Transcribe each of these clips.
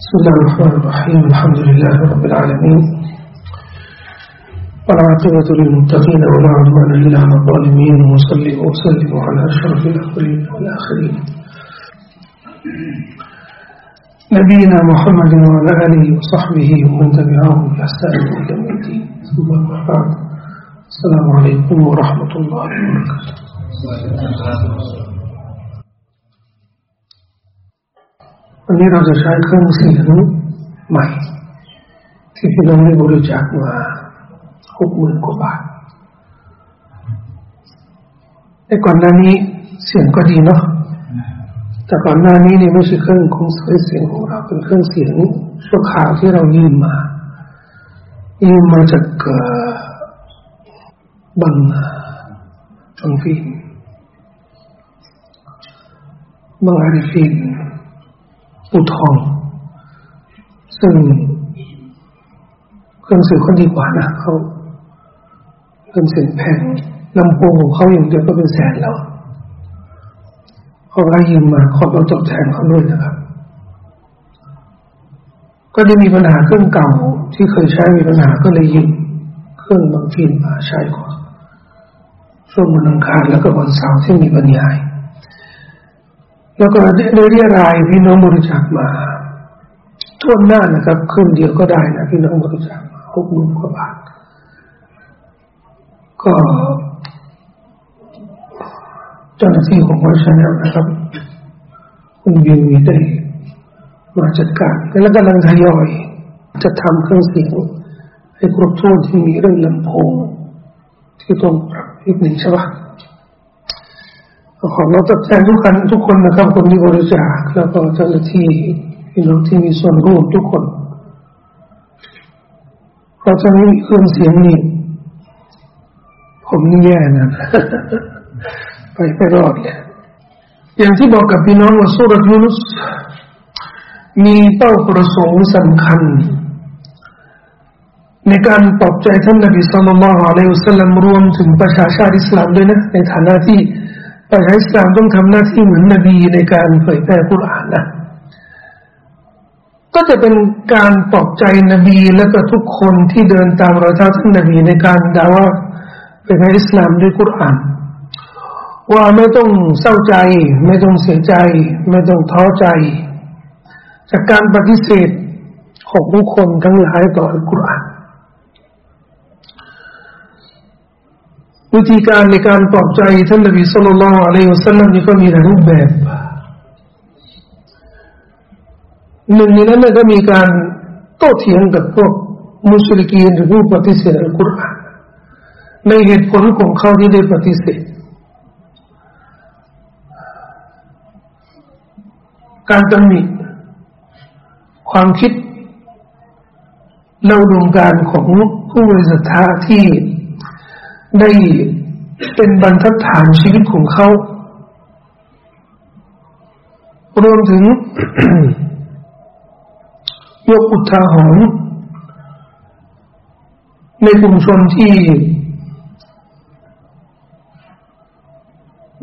بسم الله الرحمن الرحيم الحمد لله رب العالمين والعاقبة للمتقين ولا عدوان إلا على الظالمين وصلي وسلم على أشرف الأولين والآخرين. نبينا محمد وعلى آله وصحبه ومن تبعهم بإحسان إلى يوم الدين. ثم أما بعد السلام عليكم ورحمة الله وبركاته. วันนี้เราจะใช้เครื่องเสียงใหม่ ที่พี่น้องได้บริจาคมาหกหมื่นกว่าบาทแต่ก่อนหน้านี้เสียงก็ดีเนาะแต่ก่อนหน้านี้นี่ไม่ใช่เครื่องของเสียงของเราเป็นเครื่องเสียงชั่วคราวที่เรายืมมายืมมาจากบังจังฟีบังอาริฟีน อุทองซึ่งเครื่องเสียงคนดีกว่านะเขาเครื่องเสียงแพงลำโพงของเขาอย่างเดียวก็เป็นแสนแล้วเขาได้ยืมมาขอเราตอบแทนเขาด้วยนะครับ ก็ได้มีปัญหาเครื่องเก่าที่เคยใช้มีปัญหาก็เลยยืมเครื่องบางทีมาใช้ก่อนช่วงวันอังคารแล้วก็วันเสาร์ที่มีปัญหา แล้วก็ได้เรี่ยไรพี่น้องบริจาคมาทั่วหน้านะครับครึ่งเดียวก็ได้นะพี่น้องบริจาคมาหกหมื่นกว่าบาทก็เจ้าหน้าที่ของ White Chan nel นะครับคุณบิวมีได้มาจัดการแล้วกำลังทยอยจะทำเครื่องเสียงให้ครบถ้วนที่มีเรื่องลำโพงที่ต้องปรับอีกหนึ่งใช่ปะ ขอเราตอบแทนทุกคนทุกคนนะครับคนที่บริจาคแล้วก็เจ้าหน้าที่พี่น้องที่มีส่วนร่วมทุกคนเพราะจะไม่มีเครื่องเสียงนี่ผมนี่แย่นะไปไปรอดเลยอย่างที่บอกกับพี่น้องว่าสุรยูนุสมีเป้าประสงค์สำคัญ ในการปลอบใจท่านนบีสุลต่านละฮ์อะลัยฮุสลามรวมถึงประชาชาติอิสลามด้วยนะ ในฐานะที่ ประชาอิสลามต้องทำหน้าที่เหมือนนบีในการเผยแพร่กุรอานนะก็จะเป็นการปลอบใจนบีและก็ทุกคนที่เดินตามรอยเท้าท่านนบีในการดาว่าเผยแพร่อิสลามด้วยกุรอาน ว่าไม่ต้องเศร้าใจ ไม่ต้องเสียใจ ไม่ต้องท้อใจ จากการปฏิเสธของผู้คนทั้งหลายต่ออัลกุรอาน วิธีการในการปลอบใจท่านนบีสุลต่านอะลัยฮุสซาลลัมนี่ก็มีหลายรูปแบบหนึ่งในนั้นก็มีการโต้เถียงกับพวกมุสลิกีนหรือผู้ปฏิเสธอัลกุรอานในเหตุผลของเขาที่ได้ปฏิเสธ การตำหนิความคิดเราดวงการของผู้บริสุทธิ์ที่ ได้เป็นบรรทัดฐานชีวิตของเขา รวมถึง ยกอุทาหรณ์ในกลุ่มชนที่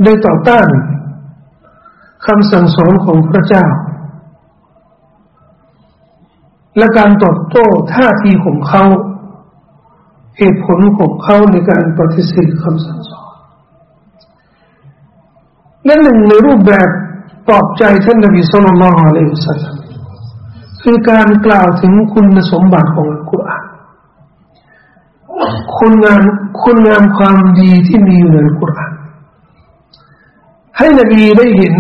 ได้ต่อต้านคำสั่งสอนของพระเจ้า และการตอบโต้ท่าทีของเขา เหตุผลของเขาในการปฏิเสธคำสั่งสอนและหนึ่งในรูปแบบปลอบใจท่านนบีสุลต่านอะลัยฮิสัลลัมคือการกล่าวถึงคุณสมบัติของอัลกุรอานคุณงามคุณงามความดีที่มีอยู่ในอัลกุรอานให้นบีได้เห็น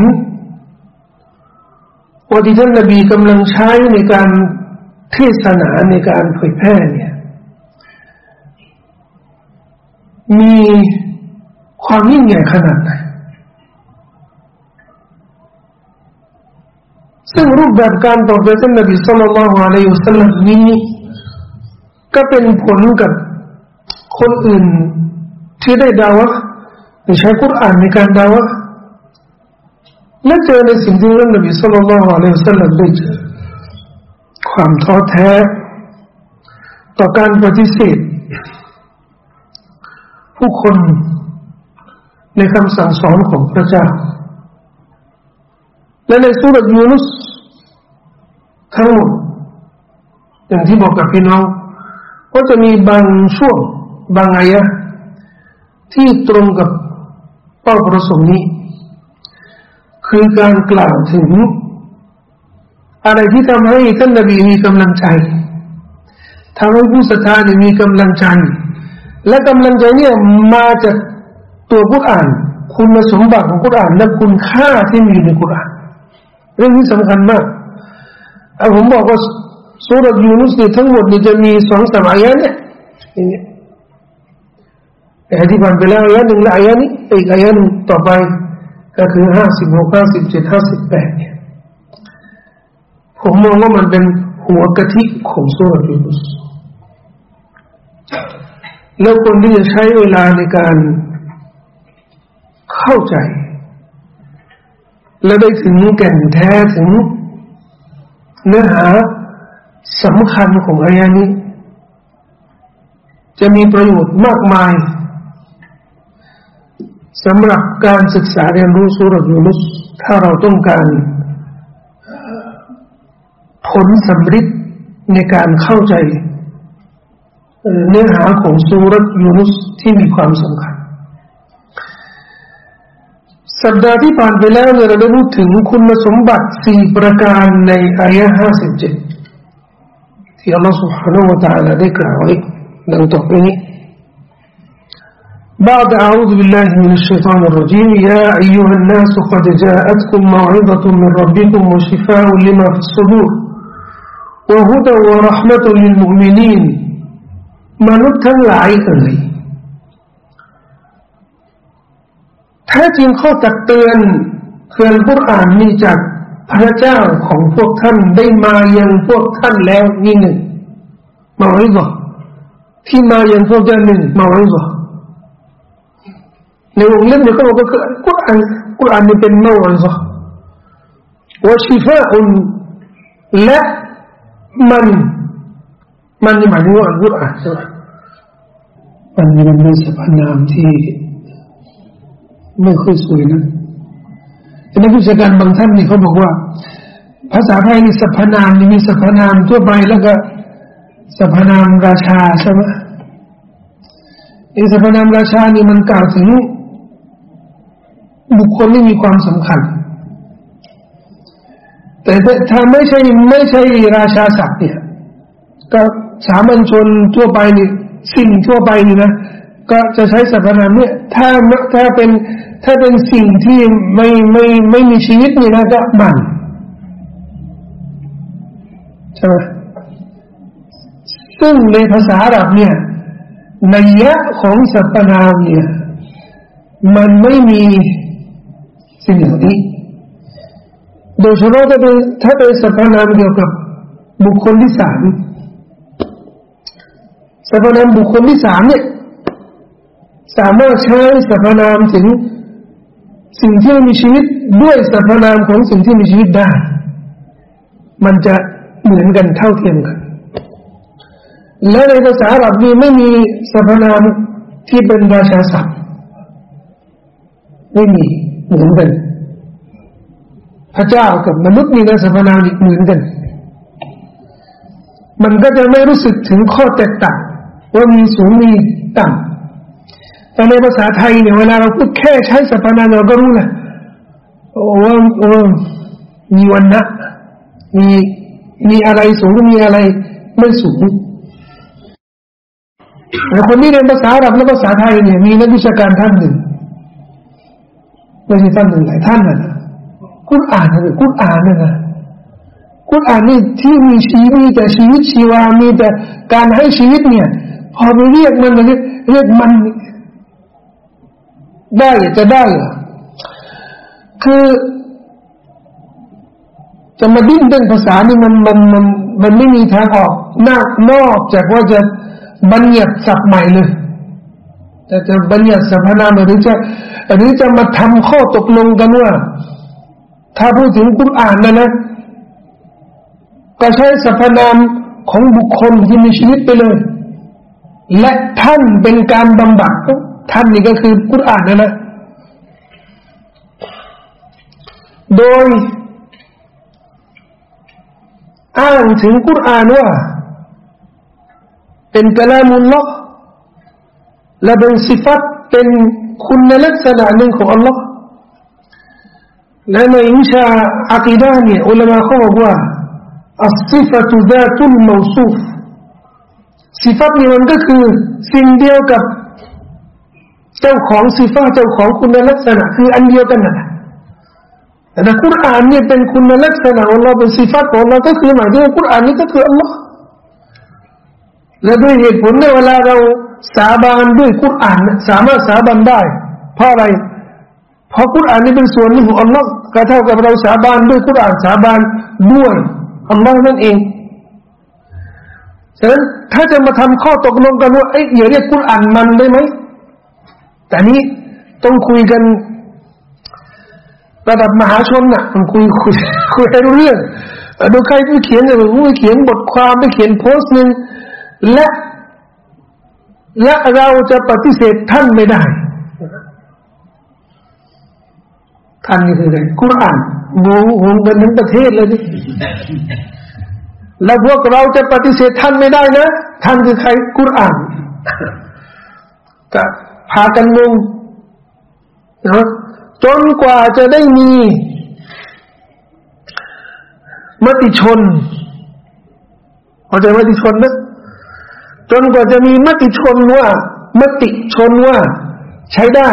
ว่าที่ท่านนบีกำลังใช้ในการเทศนาในการเผยแพร่เนี่ย มีความยิ่งใหญ่ขนาดไหน ซึ่งรูปแบบการตอบรับท่านนบีสุลต่านละฮ์อะลัยฮิสซาลลัมนี้ก็เป็นผลกับคนอื่นที่ได้ดาวะใช้คุรานในการดาวะและเจอในสิ่งที่ท่านนบีสุลต่านละฮ์อะลัยฮิสซาลลัมได้เจอความท้อแท้ ต่อการปฏิเสธ ผู้คนในคำสั่งสอนของพระเจ้า และในสุรยูนุสทั้งหมดอย่างที่บอกกับพี่น้อง ก็จะมีบางช่วงบางอายะที่ตรงกับเป้าประสงค์นี้ คือการกล่าวถึง อะไรที่ทำให้ท่านนบีมีกำลังใจทำให้ผู้ศรัทธาเนี่ยมีกำลังใจ และกำลังใจเนี่ยมาจากตัวกุรอาน คุณสมบัติของกุรอานและคุณค่าที่มีในกุรอานเรื่องนี้สำคัญมากผมบอกว่าสุรยูนุสเนี่ยทั้งหมดนี่จะมีสองสามอายะเนี่ยนี่อธิบายไปแล้วอายะหนึ่งและอายะนี้อีกอายะหนึ่งต่อไปก็คือห้าสิบหกห้าสิบเจ็ดห้าสิบแปดเนี่ยผมมองว่ามันเป็นหัวกะทิของสุรยูนุส แล้วคนที่จะใช้เวลาในการเข้าใจ และได้ถึงแก่นแท้ถึงเนื้อหาสำคัญของอายะนี้ จะมีประโยชน์มากมายสำหรับการศึกษาเรียนรู้สุรยูนุสถ้าเราต้องการผลสำเร็จในการเข้าใจ เนื้อหาของสุรยูนุสที่มีความสำคัญสัปดาห์ที่ผ่านไปแล้วเราได้รู้ถึงคุณสมบัติสี่ประการในอายะห้าสิบเจ็ดที่อัลลอฮฺ سبحانه และ تعالى ได้กล่าวไว้ดังต่อไปนี้ بعد أعوذ بالله من الشيطان الرجيم يا أيها الناس قد جاءتكم موعظة من ربكم وشفاء لما في الصدور وهدى ورحمة للمؤمنين มนุษย์ทั้งหลายเอ่ยแท้จริงข้อตักเตือนเคืออัลกุรอานนี่จากพระเจ้าของพวกท่านได้มายังพวกท่านแล้วนี่หนึ่งมาไว้ก่อนที่มายังพวกท่านหนึ่งมาไว้ก่อนในวงเล็บเนี่ยเขาบอกว่าคือกุรอานกุรอานนี่เป็นมาไว้ก่อนว่าชีฟาอุนและมัน มันหมายถึงว่าอัลกุรอานใช่ไหม มันมันเป็นสรรพนามที่ไม่ค่อยสวยนะนักวิชาการบางท่านนี่เขาบอกว่า ภาษาไทยนี่สรรพนามนี่มีสรรพนามทั่วไปแล้วก็สรรพนามราชาใช่ไหมไอ้สรรพนามราชานี่มันกล่าวถึงบุคคลที่มีความสำคัญ แต่ถ้าไม่ใช่ไม่ใช่ราชาศักดิ์เนี่ยก็สามัญชนทั่วไปนี่ สิ่งทั่วไปนี่นะก็จะใช้สรรพนามเนี่ยถ้าถ้าเป็นถ้าเป็นสิ่งที่ไม่ไม่ไม่มีชีวิตนี่นะก็มันใช่ไหมซึ่งในภาษาอาหรับเนี่ยในยะของสรรพนามเนี่ยมันไม่มีสิ่งเหล่านี้โดยเฉพาะถ้าเป็นถ้าเป็นสรรพนามเกี่ยวกับบุคคลที่สาม สรรพนามบุคคลที่สามเนี่ยสามารถใช้สรรพนามถึงสิ่งที่มีชีวิตด้วยสรรพนามของสิ่งที่มีชีวิตได้ มันจะเหมือนกันเท่าเทียมกัน และในภาษาอาหรับนี้ไม่มีสรรพนามที่เป็นราชาศัพท์ไม่มีเหมือนกัน พระเจ้ากับมนุษย์มีในสรรพนามเหมือนกัน มันก็จะไม่รู้สึกถึงข้อแตกต่าง ว่ามีสูงมีต่ำแต่ในภาษาไทยเนี่ยเวลาเราพูดแค่ใช้สรรพนามเราก็รู้แหละว่าโอ้มีวันนะมีมีอะไรสูงมีอะไรไม่สูงแต่คนที่เรียนภาษาอาหรับและภาษาไทยเนี่ยมีนักวิชาการท่านหนึ่งไม่ใช่ท่านหนึ่งหลายท่านนะกุณอ่านนะกุณอ่านนะกุณอ่านนี่ที่มีชีวิตมีแต่ชีวิตชีวามีแต่การให้ชีวิตเนี่ย พอไปเรียกมันเรียกเรียกมัน ได้จะได้เหรอคือจะมาดิ้นเด้นภาษานี่มันมันมันมันไม่มีทางออกนอกนอกจากว่าจะบัญญัติศัพท์ใหม่เลยจะจะบัญญัติสรรพนามหรือจะหรือจะมาทำข้อตกลงกันว่า ถ้าพูดถึงกุรอานนะนะ ก็ใช้สรรพนามของบุคคลที่มีชีวิตไปเลย และท่านเป็นการบำบัดท่านนี่ก็คือกุรอานนั่นแหละโดย อ้างถึงกุรอานว่า เป็นกลามุลลอฮ์และเป็นสิฟัตเป็นคุณลักษณะหนึ่งของอัลลอฮ์และในวิชาอักีดาเนี่ยอุลามะเขาบอกว่าอัลสิฟัตุดาตุลมูซูฟ สิฟัตนี่มันก็คือ สิ่งเดียวกับ เจ้าของสิฟัตเจ้าของคุณลักษณะ คืออันเดียวกันนะแต่คุรานเนี่ยเป็นคุณลักษณะของเราเป็นสิฟัตของเราก็คือหมายถึงคุรานนี่ก็คืออัลลอฮ์และด้วยเหตุผลในเวลาเราสาบานด้วยคุรานสามารถสาบานได้ เพราะอะไร เพราะคุรานนี่เป็นส่วนหนึ่งของอัลลอฮ์ก็เท่ากับเราสาบานด้วยคุรานสาบานด้วยอัลลอฮ์นั่นเอง ฉะนั้นถ้าจะมาทำข้อตกลงกันว่าเอ้ยอย่าเรียกคุรานมันได้ไหมแต่นี้ต้องคุยกันระดับมหาชนน่ะมันคุยคุยคุยให้รู้เรื่องดูใครไปเขียนอะไรไปเขียนบทความไปเขียนโพสต์หนึ่งและและเราจะปฏิเสธท่านไม่ได้ ท่านนี่คืออะไรกุรอานงงงงกันทั้งประเทศเลยนี่ แล้วพวกเราจะปฏิเสธท่านไม่ได้นะ ท่านคือใครกุรอานก็พากันงงนะจนกว่าจะได้มี มติชนเข้าใจมติชนนะจนกว่าจะมีมติชนว่า มติชนว่า ใช้ได้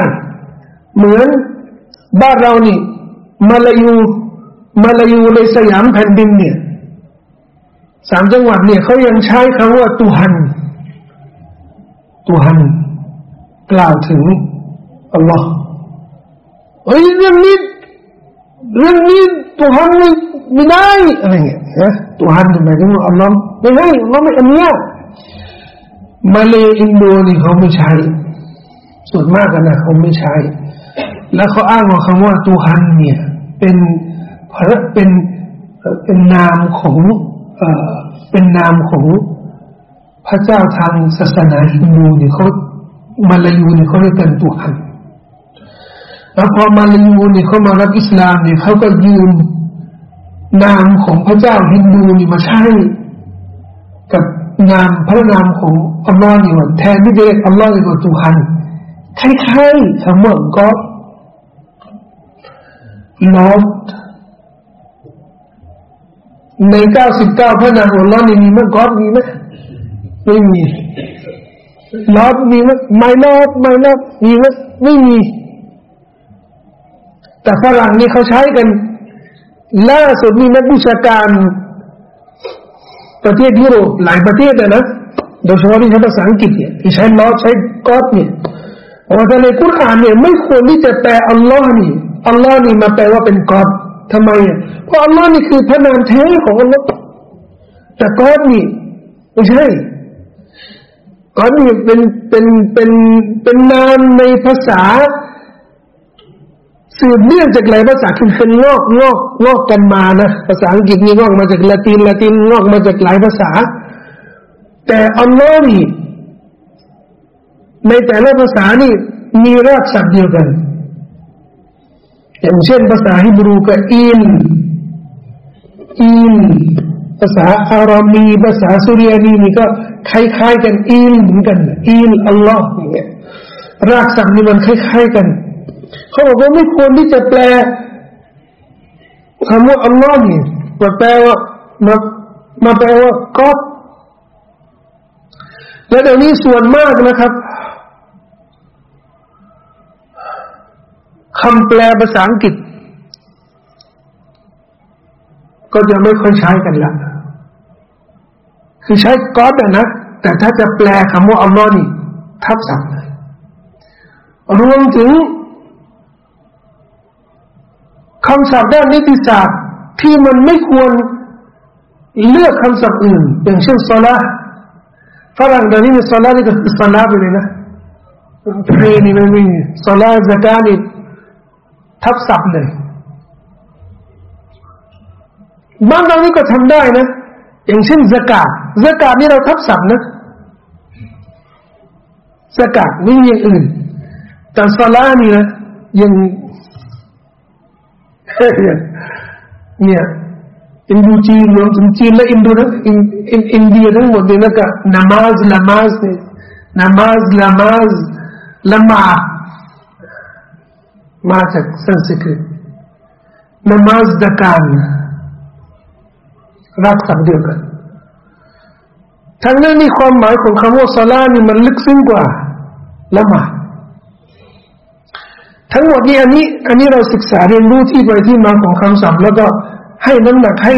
เหมือนบ้านเรานี่มาลายูมาลายูในสยามแผ่นดินเนี่ย สามจังหวัดเนี่ยเขายังใช้คำว่าตุฮัน ตุฮัน กล่าวถึงอัลลอฮ์เฮ้ยเรื่องนี้เรื่องนี้ตุฮันไม่ไม่ได้อะไรเงี้ยนะตุฮันหมายถึงอัลลอฮ์ไม่ให้อัลลอฮ์ไม่อนเนี้ยมาเลอินโดนี่เขาไม่ใช้ส่วนมากนะเขาไม่ใช้ แล้วเขาอ้างว่าคำว่าตูฮันเนี่ย เป็นพระเป็นเป็นนามของ เอ่อเป็นนามของพระเจ้าทางศาสนาฮินดูเนี่ยเขามาลายูเนี่ยเขาเรียกกันตูฮันแล้วพอมาลายูเนี่ยเขามารับอิสลามเนี่ยเขาก็ยืมนามของพระเจ้าฮินดูนี่มาใช้กับนามพระนามของอัลลอฮ์นี่ว่าแทนที่จะเรียกอัลลอฮ์เรียกว่าตุฮันคล้ายๆคำว่าก็ลอด ในเก้าสิบเก้าพระนามของอัลลอฮ์นี่มีมั้ยก็มีไหมไม่มีลอดมีไหมไม่ลอดไม่ลอดมีไหมไม่มี แต่ฝรั่งนี่เขาใช้กันล่าสุดมีนักวิชาการ ประเทศยุโรปหลายประเทศนะโดยเฉพาะที่ใช้ภาษาอังกฤษเนี่ยที่ใช้ลอใช้กอดเนี่ยว่าในคุรานเนี่ยไม่ควรที่จะแปลอัลลอฮ์นี่อัลลอฮ์นี่มาแปลว่าเป็นกอด ทำไมอะเพราะอัลลอฮ์นี่คือพระนามแท้ของอัลลอฮ์แต่ก้อดนี่ไม่ใช่ก้อดนี่เป็นเป็นเป็นเป็นนามในภาษา สืบเนื่องจากหลายภาษาคือเป็นงอกงอกงอกกันมานะภาษาอังกฤษนี่งอกมาจากละตินละตินงอกมาจากหลายภาษา แต่อัลลอฮ์นี่ในแต่ละภาษานี่มีรากศัพท์เดียวกัน อย่างเช่นภาษาฮิบรูกับอินอินภาษาอารามีภาษาสุริยานีนี่ก็คล้ายๆกันอินเหมือนกันอินอัลลอฮ์อย่างเงี้ยรากศัพท์นี่มันคล้ายๆกันเขาบอกว่าไม่ควรที่จะแปลคำว่าอัลลอฮ์นี่มาแปลว่ามามาแปลว่าก็และเดี๋ยวนี้ส่วนมากนะครับ คำแปลภาษาอังกฤษ ก็จะไม่ค่อยใช้กันละคือใช้ก็อดนะ แต่ถ้าจะแปลคำว่าอัลลอฮ์นี่ ทับศัพท์เลยรวมถึงคำศัพท์ด้านนิติศาสตร์ที่มันไม่ควรเลือกคำศัพท์อื่น อย่างเช่นซอลาฝรั่งเดี๋ยวนี้มีซอลานี่ก็คือซอลาไปเลยนะเพลนี่ไม่มีซอลาสกานี่ ทับศัพท์เลยบางครั้งนี่ก็ทำได้นะ อย่างเช่นสกาดสกาดนี่เราทับศัพท์นะสกาดไม่มีอย่างอื่นแต่ซาลานี่นะยังเนี่ยอินดูจีนรวมถึงจีนและอินโดนะอินอินอินเดียทั้งหมดเนี่ยนะก็นามาสละมาสเนี่ยนามาสละมาสละมา มาจากสันสกฤตนมาสดการรักสักเดียวกันทั้งนั้นมีความหมายของคำว่าสลานี่มันลึกซึ้งกว่าละหมาดทั้งหมดนี้อันนี้อันนี้เราศึกษาเรียนรู้ที่ไปที่มาของคำศัพท์แล้วก็ให้น้ำหนักให้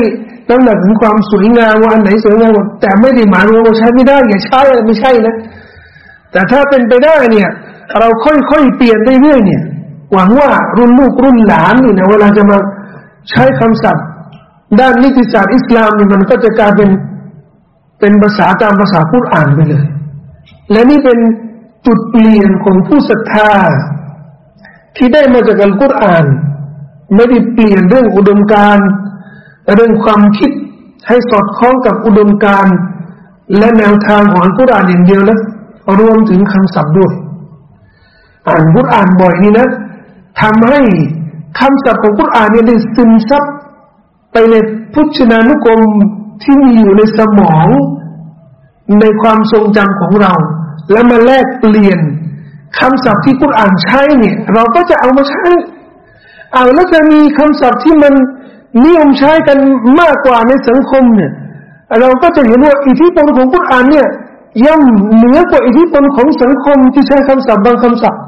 น้ำหนักถึงความสวยงามว่าอันไหนสวยงามแต่ไม่ได้หมายว่าใช้ไม่ได้อย่าใช้ไม่ใช่นะแต่ถ้าเป็นไปได้เนี่ย เราค่อยๆเปลี่ยนไปเรื่อยเนี่ย หวังว่ารุ่นลูกรุ่นหลานนี่นะเวลาจะมาใช้คำศัพท์ ด้านนิติศาสตร์อิสลามนี่มันก็จะกลายเป็นเป็นภาษาตามภาษาพูดอ่านไปเลย และนี่เป็นจุดเปลี่ยนของผู้ศรัทธา ที่ได้มาจากอัลกุรอาน ไม่ได้เปลี่ยนเรื่องอุดมการเรื่องความคิดให้สอดคล้องกับอุดมการและแนวทางของอัลกุรอานอย่างเดียวแล้วรวมถึงคำศัพท์ด้วย อ่านกุรอานบ่อยนี่นะ ทำให้คำศัพท์ของกุรอานเนี่ยได้ซึมซับไปในพุทธนานุกรมที่มีอยู่ในสมอง ในความทรงจำของเรา และมาแลกเปลี่ยนคำศัพท์ที่กุรอานใช้เนี่ย เราก็จะเอามาใช้เอาแล้วจะมีคำศัพท์ที่มันนิยมใช้กันมากกว่าในสังคมเนี่ย เราก็จะเห็นว่าอิทธิพลของกุรอานเนี่ยย่อมเหนือกว่าอิทธิพลของสังคมที่ใช้คำศัพท์บางคำศัพท์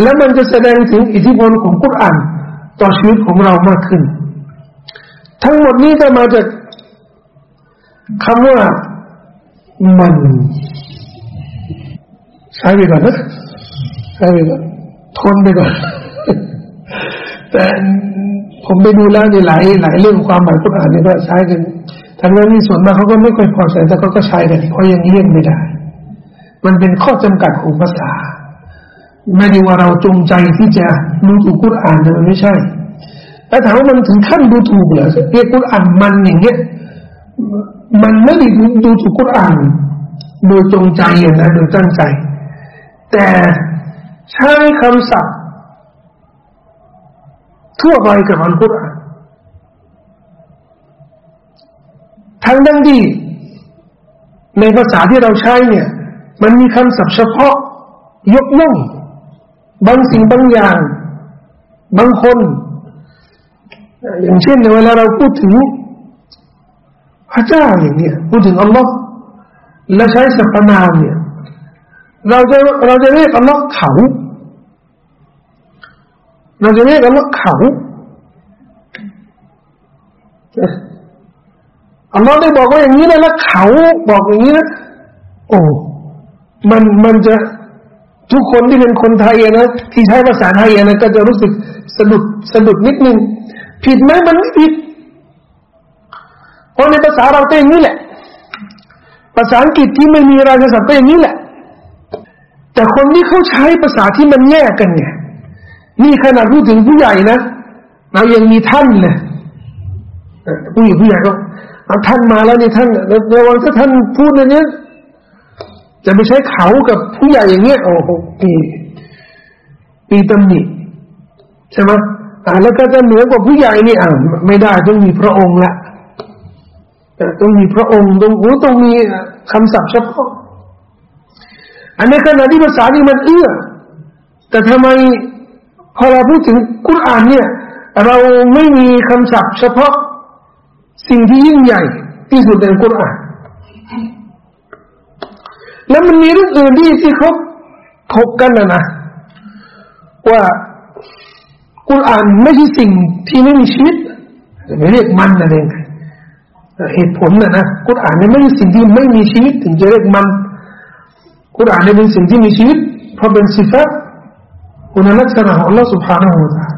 และมันจะแสดงถึงอิทธิพลของกุรอานต่อชีวิตของเรามากขึ้น ทั้งหมดนี้ก็มาจากคำว่ามันใช้ไปก่อนนะใช้ไปก่อนทนไปก่อนแต่ผมไปดูแล้วในหลายหลายเรื่องความหมายกุรอานเนี่ยก็ใช้กันทั้งนั้นนี่ส่วนมากเขาก็ไม่ค่อยพอใจแต่เขาก็ใช้กันเขายังเลี่ยงไม่ได้ มันเป็นข้อจำกัดของภาษา ไม่ได้ว่าเราจงใจที่จะรู้ถูกกุรอานแต่มันไม่ใช่ แต่ถามว่ามันถึงขั้นดูถูกเหรอเรียกกุรอานมันอย่างเงี้ย มันไม่ได้ดูถูกกุรอานโดยจงใจนะโดยตั้งใจ แต่ใช้คำศัพท์ทั่วไปกับอัลกุรอานทั้งดังที่ในภาษาที่เราใช้เนี่ย มันมีคำศัพท์เฉพาะยกย่อง บางสิ่งบางอย่าง บางคน อย่างเช่นในเวลาเราพูดถึงพระเจ้าอย่างเนี้ยพูดถึงอัลลอฮ์และใช้สรรพนามเนี่ย เราจะเราจะเรียกอัลลอฮ์เขา เราจะเรียกอัลลอฮ์เขาอัลลอฮ์ได้บอกว่าอย่างนี้นะแล้วเขาบอกอย่างนี้นะโอ้มันมันจะ ทุกคนที่เป็นคนไทยนะที่ใช้ภาษาไทยนะก็จะรู้สึกสะดุดสะดุดนิดนึง ผิดไหมมันไม่ผิดเพราะในภาษาเราเป็นอย่างนี้แหละ ภาษาอังกฤษที่ไม่มีราชศัพท์ก็อย่างนี้แหละ แต่คนที่เขาใช้ภาษาที่มันแยกกันเนี่ยนี่ขนาดพูดถึงผู้ใหญ่นะเรายังมีท่านเลยผู้ใหญ่ผู้ใหญ่ก็เอาท่านมาแล้วนี่ท่านระวังถ้าท่านพูดอย่างนี้ จะไปใช้เขากับผู้ใหญ่อย่างเงี้ยโอ้โหปีปีตำหนิใช่ไหมอ่าแล้วก็จะเหนือกว่าผู้ใหญ่นี่อ่าไม่ได้ต้องมีพระองค์ละต้องมีพระองค์ต้องโอ้ต้องมีคำศัพท์เฉพาะอันในขณะที่ภาษานี่มันเอื้อ แต่ทำไมพอเราพูดถึงกุรอานเนี่ย เราไม่มีคำศัพท์เฉพาะสิ่งที่ยิ่งใหญ่ที่สุดในกุรอาน แล้วมันมีเรื่องอื่นที่ที่เขาถกกันนะนะว่ากุรอานไม่ใช่สิ่งที่ไม่มีชีวิตไม่เรียกมันนะเองเหตุผลนะนะกุรอานนี่ไม่ใช่สิ่งที่ไม่มีชีวิตถึงจะเรียกมันกุรอานนี่เป็นสิ่งที่มีชีวิตเพราะเป็นสิฟะคุณลักษณะของ Allah سبحانه และ تعالى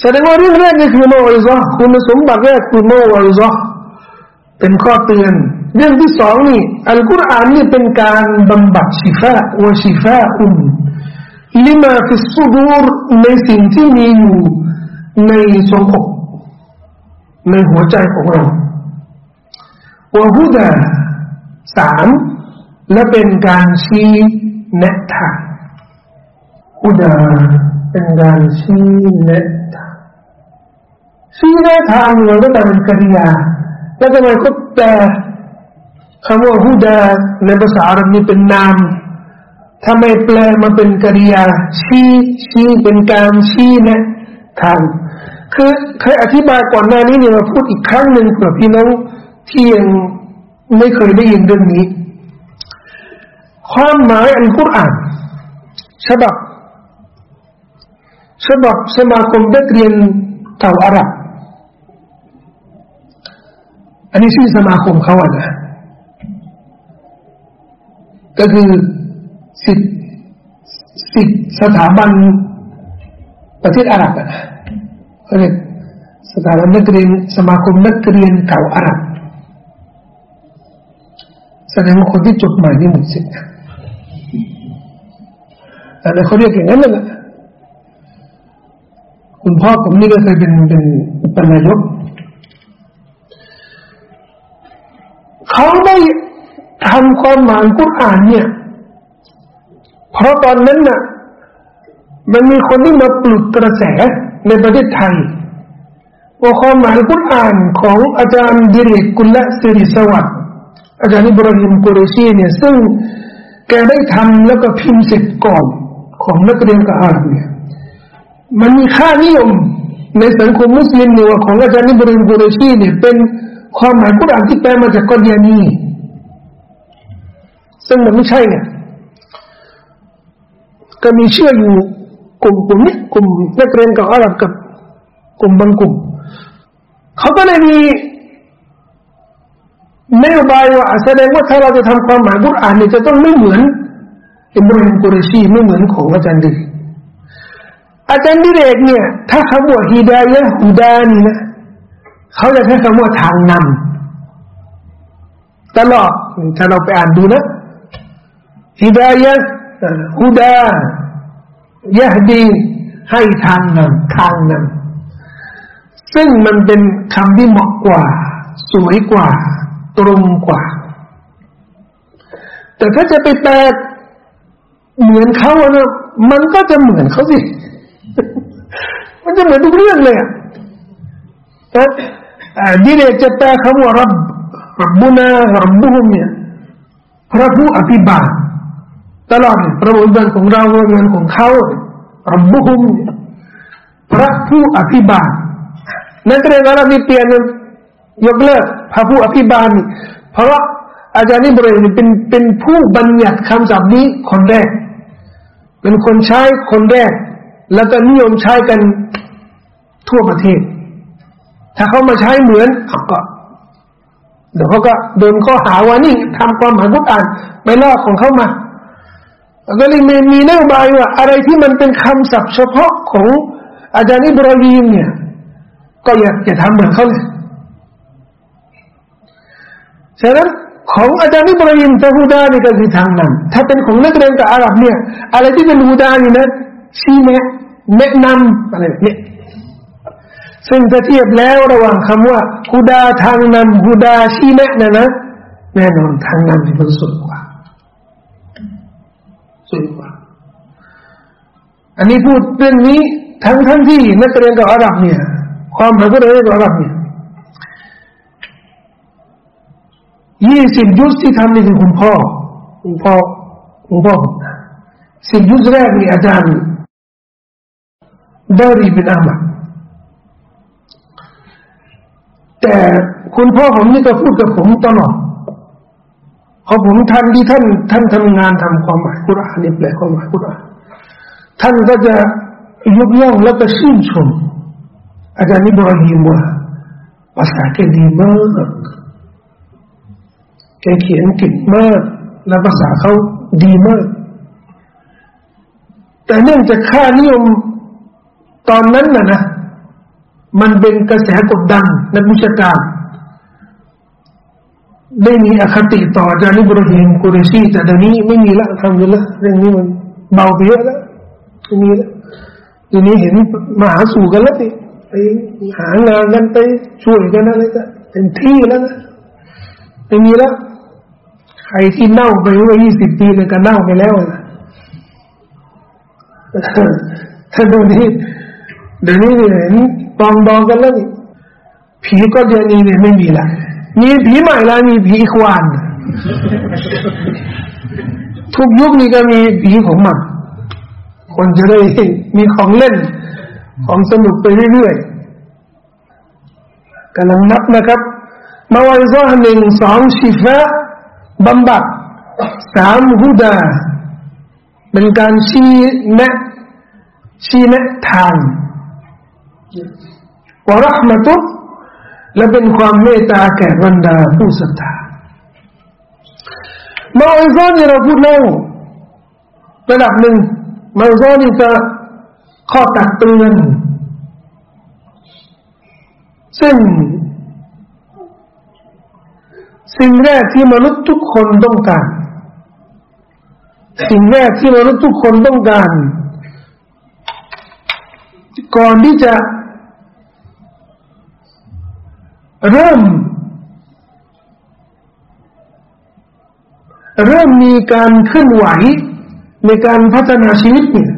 แสดงว่าเรื่องแรกนี่คือโมอิซะคุณสมบัติแรกคือโมอิซะเป็นข้อเตือน เรื่องที่สองนี่อัลกุรอานนี่เป็นการบำบัดشفاء وشفاء لما في الصدور ในสิ่งที่มีอยู่ในสมองในหัวใจของเราวะฮุดาสามและเป็นการชี้แนะทางฮุดาเป็นการชี้แนะชี้แนะทางมันก็เป็นกริยาแล้วทำไมก็แปล คำว่าฮุดาในภาษาอาหรับนี่เป็นนามทำไม่แปลมาเป็นกริยา ชี้ชี้เป็นการชี้นะทางคือเคยอธิบายก่อนหน้านี้เนี่ยมาพูดอีกครั้งหนึ่งเผื่อพี่น้องที่ยังไม่เคยได้ยินเรื่องนี้ ความหมายอันกุรอานฉบับฉบับสมาคมนักเรียนเก่าอาหรับอันนี้ชื่อสมาคมเขาอะนะ ก็คือสิทธิสิทธิสถาบันประเทศอาหรับอะเขาเรียกสถาบันนักเรียนสมาคมนักเรียนเก่าอาหรับแสดงว่าคนที่จบใหม่นี่หมดสิทธิ์นะแต่เขาเรียกอย่างนั้นแหละคุณพ่อผมนี่ก็เคยเป็นเป็นเป็นนายกเขาได้ ทำความหมายกุรอานเนี่ย เพราะตอนนั้นน่ะ มันมีคนที่มาปลุกกระแสในประเทศไทยว่าความหมายกุรอานของอาจารย์ดิเรกกุลละสิริสวัสดิ์อาจารย์อิบราฮิมกุเรชีเนี่ย ซึ่งแกได้ทำแล้วก็พิมพ์เสร็จก่อนของนักเรียนกอาบเนี่ยมันมีค่านิยมในสังคมมุสลิมเนี่ยว่าของอาจารย์อิบราฮิมกุเรชีเนี่ยเป็นความหมายกุรอานที่แปลมาจากกอดียานี ซึ่งมันไม่ใช่เนี่ยก็มีเชื่ออยู่กลุ่มกลุ่มนี้กลุ่มนักเรียนกับอาหรับกับกลุ่มบางกลุ่มเขาก็เลยมีนโยบายว่าแสดงว่าถ้าเราจะทำความหมายกุรอานเนี่ยจะต้องไม่เหมือนอิบราฮิมกุเรชีไม่เหมือนของอาจารย์ดิอาจารย์ดิเรกเนี่ย ถ้าคำว่าฮิดายะฮูดานี่นะเขาจะใช้คำว่าทางนำตลอดถ้าเราไปอ่านดูนะ ฮิดายะฮุดายะดีให้ทางนำทางนำซึ่งมันเป็นคำที่เหมาะกว่า สวยกว่า ตรงกว่า แต่ถ้าจะไปแปลเหมือนเขาอะนะมันก็จะเหมือนเขาสิ มันจะเหมือนทุกเรื่องเลยอะดีเดจะแปลคำว่ารับรับบุนารับบุหมเนี่ยพระผู้อภิบาล ตลอดพระบุญของเราเงินของเขารับบุหมพระผู้อภิบาลนักเรียนเรามีเปลี่ยนยกเลิกพระผู้อภิบาล เพราะอาจารย์นิบรนเป็นเป็นผู้บัญญัติคำศัพท์นี้คนแรก เป็นคนใช้คนแรก แล้วก็นิยมใช้กันทั่วประเทศ ถ้าเขามาใช้เหมือนเขาก็เดี๋ยวเขาก็โดนข้อหาว่านี่ทำความหมายพุทธานไปลอกของเขามา ก็เลยมีมีนโยบายว่าอะไรที่มันเป็นคำศัพท์เฉพาะของอาจารย์อิบราฮิมเนี่ยก็อย่าอย่าทำเหมือนเขาเลยฉะนั้นของอาจารย์อิบราฮิมจะฮูดานี่ก็คือทางนั้นถ้าเป็นของนักเรียนกับอาหรับเนี่ย อะไรที่เป็นฮูดานี่นะชี้แนะแนะนำอะไรเนี่ยซึ่งถ้าเทียบแล้วระหว่างคำว่าฮูดาทางนำฮูดาชี้แนะนะนะแน่นอนทางนำที่มันสุดกว่า สุดกว่า อันนี้พูดเรื่องนี้ทั้งทั้งที่นักเรียนกับอาหรับเนี่ย ความหมายก็เลยกับอาหรับเนี่ยยี่สิบยุคที่ทำนี่คือคุณพ่อคุณพ่อคุณพ่อผมนะสิบยุคแรกนี่อาจารย์ดารีบินอามัดแต่คุณพ่อผมนี่ก็พูดกับผมตลอด พอผมทันที่ท่าน ท่านทำงานทำความหมายกุรอานนี่แปลความหมายกุรอานท่านก็จะยกย่องแล้วก็ชื่นชมอาจารย์นิบราฮิมว่าภาษาแกดีมากแกเขียนเก่งมากและภาษาเขาดีมาก แต่เนื่องจากค่านิยมตอนนั้นน่ะนะ มันเป็นกระแสกดดันนักวิชาการ ได้มีอคติต่ออาจารย์อิบราฮิมกุเรชีแต่เดี๋ยวนี้ไม่มีละทำอยู่ละเรื่องนี้มันเบาไปเยอะแล้วไม่มีละทีนี้เห็นมาหาสู่กันแล้วสิไปหางานกันไปช่วยกันอะไรก็เป็นที่แล้วนะไม่มีแล้วใครที่เน่าไปเมื่อยี่สิบปีเลยก็เน่าไปแล้วนะถ้าดูนี้เดี๋ยวนี้เห็นปองดองกันแล้วผีก็เดี๋ยวนี้เนี่ยไม่มีละ มีผีใหม่แล้วมีผีควานทุกยุคนี้ก็มีผีของมันคนจะได้มีของเล่น ของสนุกไปเรื่อยๆกำลังนับนะครับมาวันซ้อหนึ่งสองชิฟะบำบัดสามฮุดา เป็นการชี้แนะชี้แนะทางวรหมตุ และเป็นความเมตตาแก่บรรดาผู้ศรัทธามาอิซอนนี่เราพูดแล้วระดับหนึ่งมาอิซอนนี่จะข้อตักเตือน ซึ่ง สิ่งแรกที่มนุษย์ทุกคนต้องการ สิ่งแรกที่มนุษย์ทุกคนต้องการ ก่อนที่จะ เริ่ม เริ่มมีการเคลื่อนไหวในการพัฒนาชีวิตเนี่ย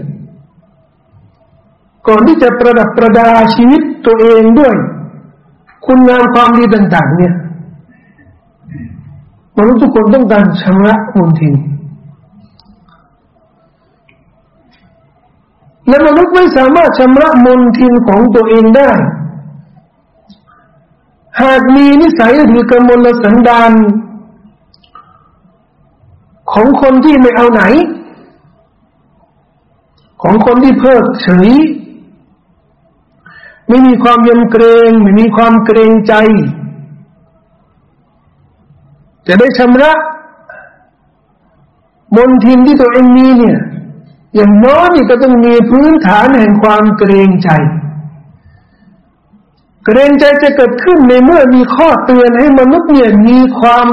ก่อนที่จะประดับประดาชีวิตตัวเองด้วย คุณงามความดีต่าง ๆ เนี่ยมนุษย์ทุกคนต้องการชำระมลทินและมนุษย์ไม่สามารถชำระมลทินของตัวเองได้ หากมีนิสัยหรือกมลสันดานของคนที่ไม่เอาไหน ของคนที่เพิกเฉยไม่มีความยำเกรงไม่มีความเกรงใจ จะได้ชำระมนทินที่ตัวเองมีเนี่ย อย่างน้อยนี่ก็ต้องมีพื้นฐานแห่งความเกรงใจ เกรงใจจะเกิดขึ้นในเมื่อมีข้อเตือนให้มนุษย์เนี่ยมีความ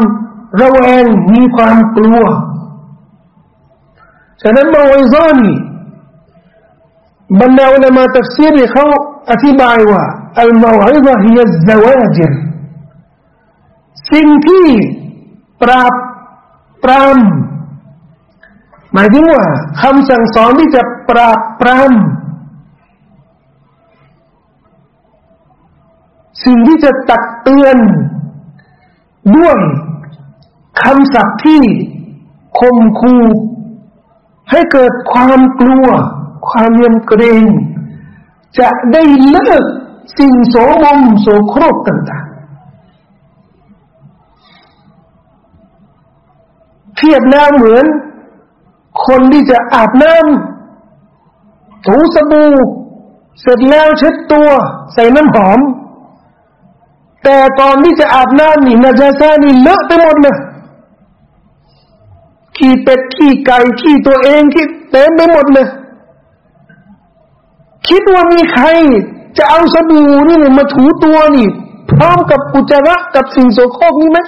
ระแวงมีความกลัว ฉะนั้นมาวิซานีบรรดาอุลามาตัฟซีรเขาอธิบายว่าอัลมาวิซาฮิยะซาวาจิรสิ่งที่ปราบปรามหมายถึงว่าคำสั่งสอนที่จะปราบปราม สิ่งที่จะตักเตือนด้วยคำศัพท์ที่คมคูให้เกิดความกลัว ความเยำเกรง จะได้เลิกสิ่งโสมมโสโครกต่างๆ เทียบแล้วเหมือน คนที่จะอาบน้ำถูสบู่เสร็จแล้วเช็ดตัว ใส่น้ำหอม แต่ตอนที่จะอาบน้ำนี่นาจาซานี่เลอะไปหมดเลยขี้เป็ดขี้ไก่ขี้ตัวเองขี้เต็มไปหมดเลยคิดว่ามีใคร จะเอาสบู่นี่มาถูตัวนี่ พร้อมกับอุจจาระกับสิ่งโสโครกนี้ไหม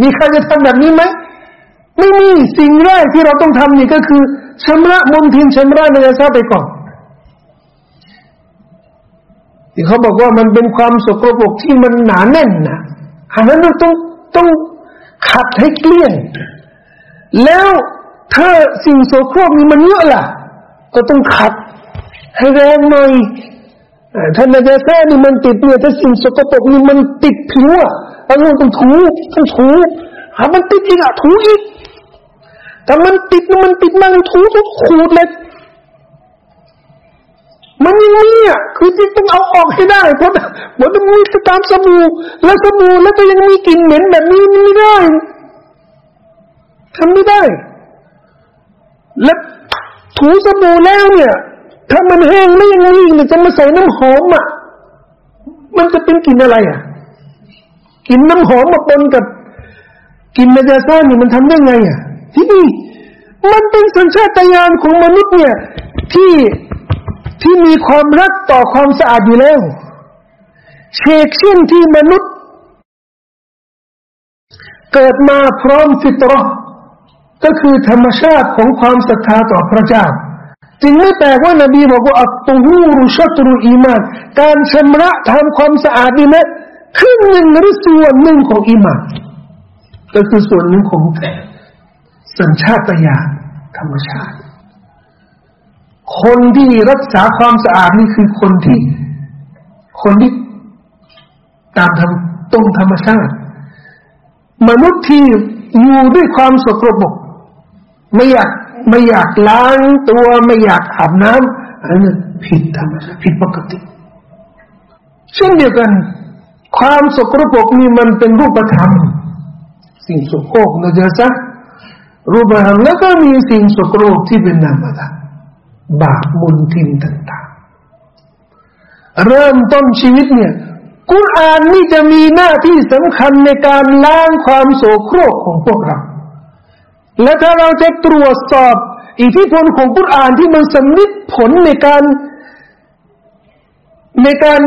มีใครจะทำแบบนี้ไหมไม่มีสิ่งแรกที่เราต้องทำนี่ก็คือชำระมลทินชำระนาจาซาไปก่อน ที่เขาบอกว่ามันเป็นความสกปรกที่มันหนาแน่นนะอันนั้นเราต้องต้องขัดให้เกลี้ยง แล้วถ้าสิ่งโสโครกนี้มันเยอะล่ะ ก็ต้องขัด ให้แรงหน่อยถ้านาจาแท้นี่มันติดเนี่ยถ้าสิ่งสกปรกนี่มันติดผิวอะเราต้องถูต้องถูหามันติดอีกอะถูอีกแต่มันติดมันติดมันถูทุกขูดเลย มันยังมีอะคือที่ต้องเอาออกให้ได้เพราะมันต้องมีตามสบู่แล้วสบู่แล้วก็ยังมีกลิ่นเหม็นแบบนี้มันไม่ได้ทำไม่ได้ และถูสบู่แล้วเนี่ย ถ้ามันแห้งไม่ยังมีเนี่ยจะมาใส่น้ำหอมอะมันจะเป็นกลิ่นอะไรอะกลิ่นน้ำหอมมาปนกับกลิ่นนาจาซ่านี่มันทำได้ไงอะที่นี่มันเป็นสัญชาตญาณของมนุษย์เนี่ย ที่ ที่มีความรักต่อความสะอาดอยู่แล้วเชกเช่นที่มนุษย์ เกิดมาพร้อมฟิตรอก็คือธรรมชาติของความศรัทธาต่อพระเจ้า จึงไม่แปลกว่านบีบอกว่าอัตตูรุชตรุอีมานการชำระทำความสะอาดนี่นะครึ่งหนึ่งหรือส่วนหนึ่งของอีมานก็คือส่วนหนึ่งของสัญชาตญาณธรรมชาติ คนที่รักษาความสะอาดนี่คือคนที่ คนที่ตามธรรมตรงธรรมชาติ มนุษย์ที่อยู่ด้วยความสกปรกไม่อยากไม่อยากล้างตัวไม่อยากอาบน้ำอันนั้นผิดธรรมชาติผิดปกติ เช่นเดียวกัน ความสกปรกนี่มันเป็นรูปธรรม สิ่งสกปรกนะจ๊ะซะรูปธรรมแล้วก็มีสิ่งสกปรกที่เป็นนามธรรม บาปมุนทินต่างๆ เริ่มต้นชีวิตเนี่ย กุรอานนี่จะมีหน้าที่สำคัญในการล้างความโสโครกของพวกเรา และถ้าเราจะตรวจสอบอิทธิพลของกุรอานที่มันสำนิดผลในการ ในการ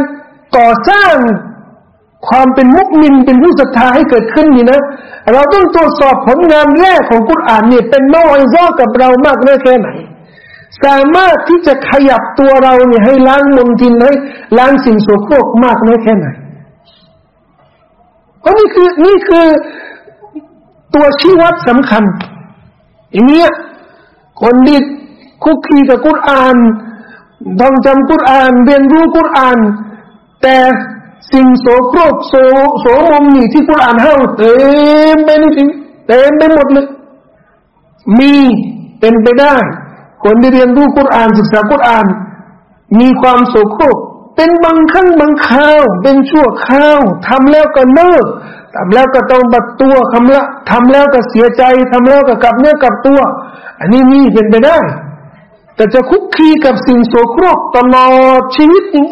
ก่อสร้างความเป็นมุกมินเป็นผู้ศรัทธาให้เกิดขึ้นนี่นะ เราต้องตรวจสอบผลงานแรกของกุรอานเนี่ยเป็นน้อยซ้อกับเรามากน้อยแค่ไหน สามารถที่จะขยับตัวเราเนี่ยให้ล้างมลทินให้ล้างสิ่งโสโครกมากน้อยแค่ไหนเพราะนี่คือนี่คือตัวชี้วัดสำคัญอย่างนี้คนที่คุกคีกับกุรอานต้องจำกุรอาน เรียนรู้กุรอาน แต่สิ่งโสโครกโสโสมมนี่ที่กุรอานห้าเต็มไปนี่เต็มไปหมดเลยมีเป็นไปได้ คนที่เรียนรู้กุรอานศึกษากุรอาน มีความโสโครกเป็นบางครั้งบางคราว เป็นชั่วคราวทำแล้วก็เลิกทำแล้วก็ต้องบัดตัวทำล้วทำแล้วก็เสียใจทำแล้วก็กลับเนื้อกลับตัว อันนี้มีเป็นไปได้ แต่จะคุกคีกับสิ่งโสโครกตลอดชีวิตนี้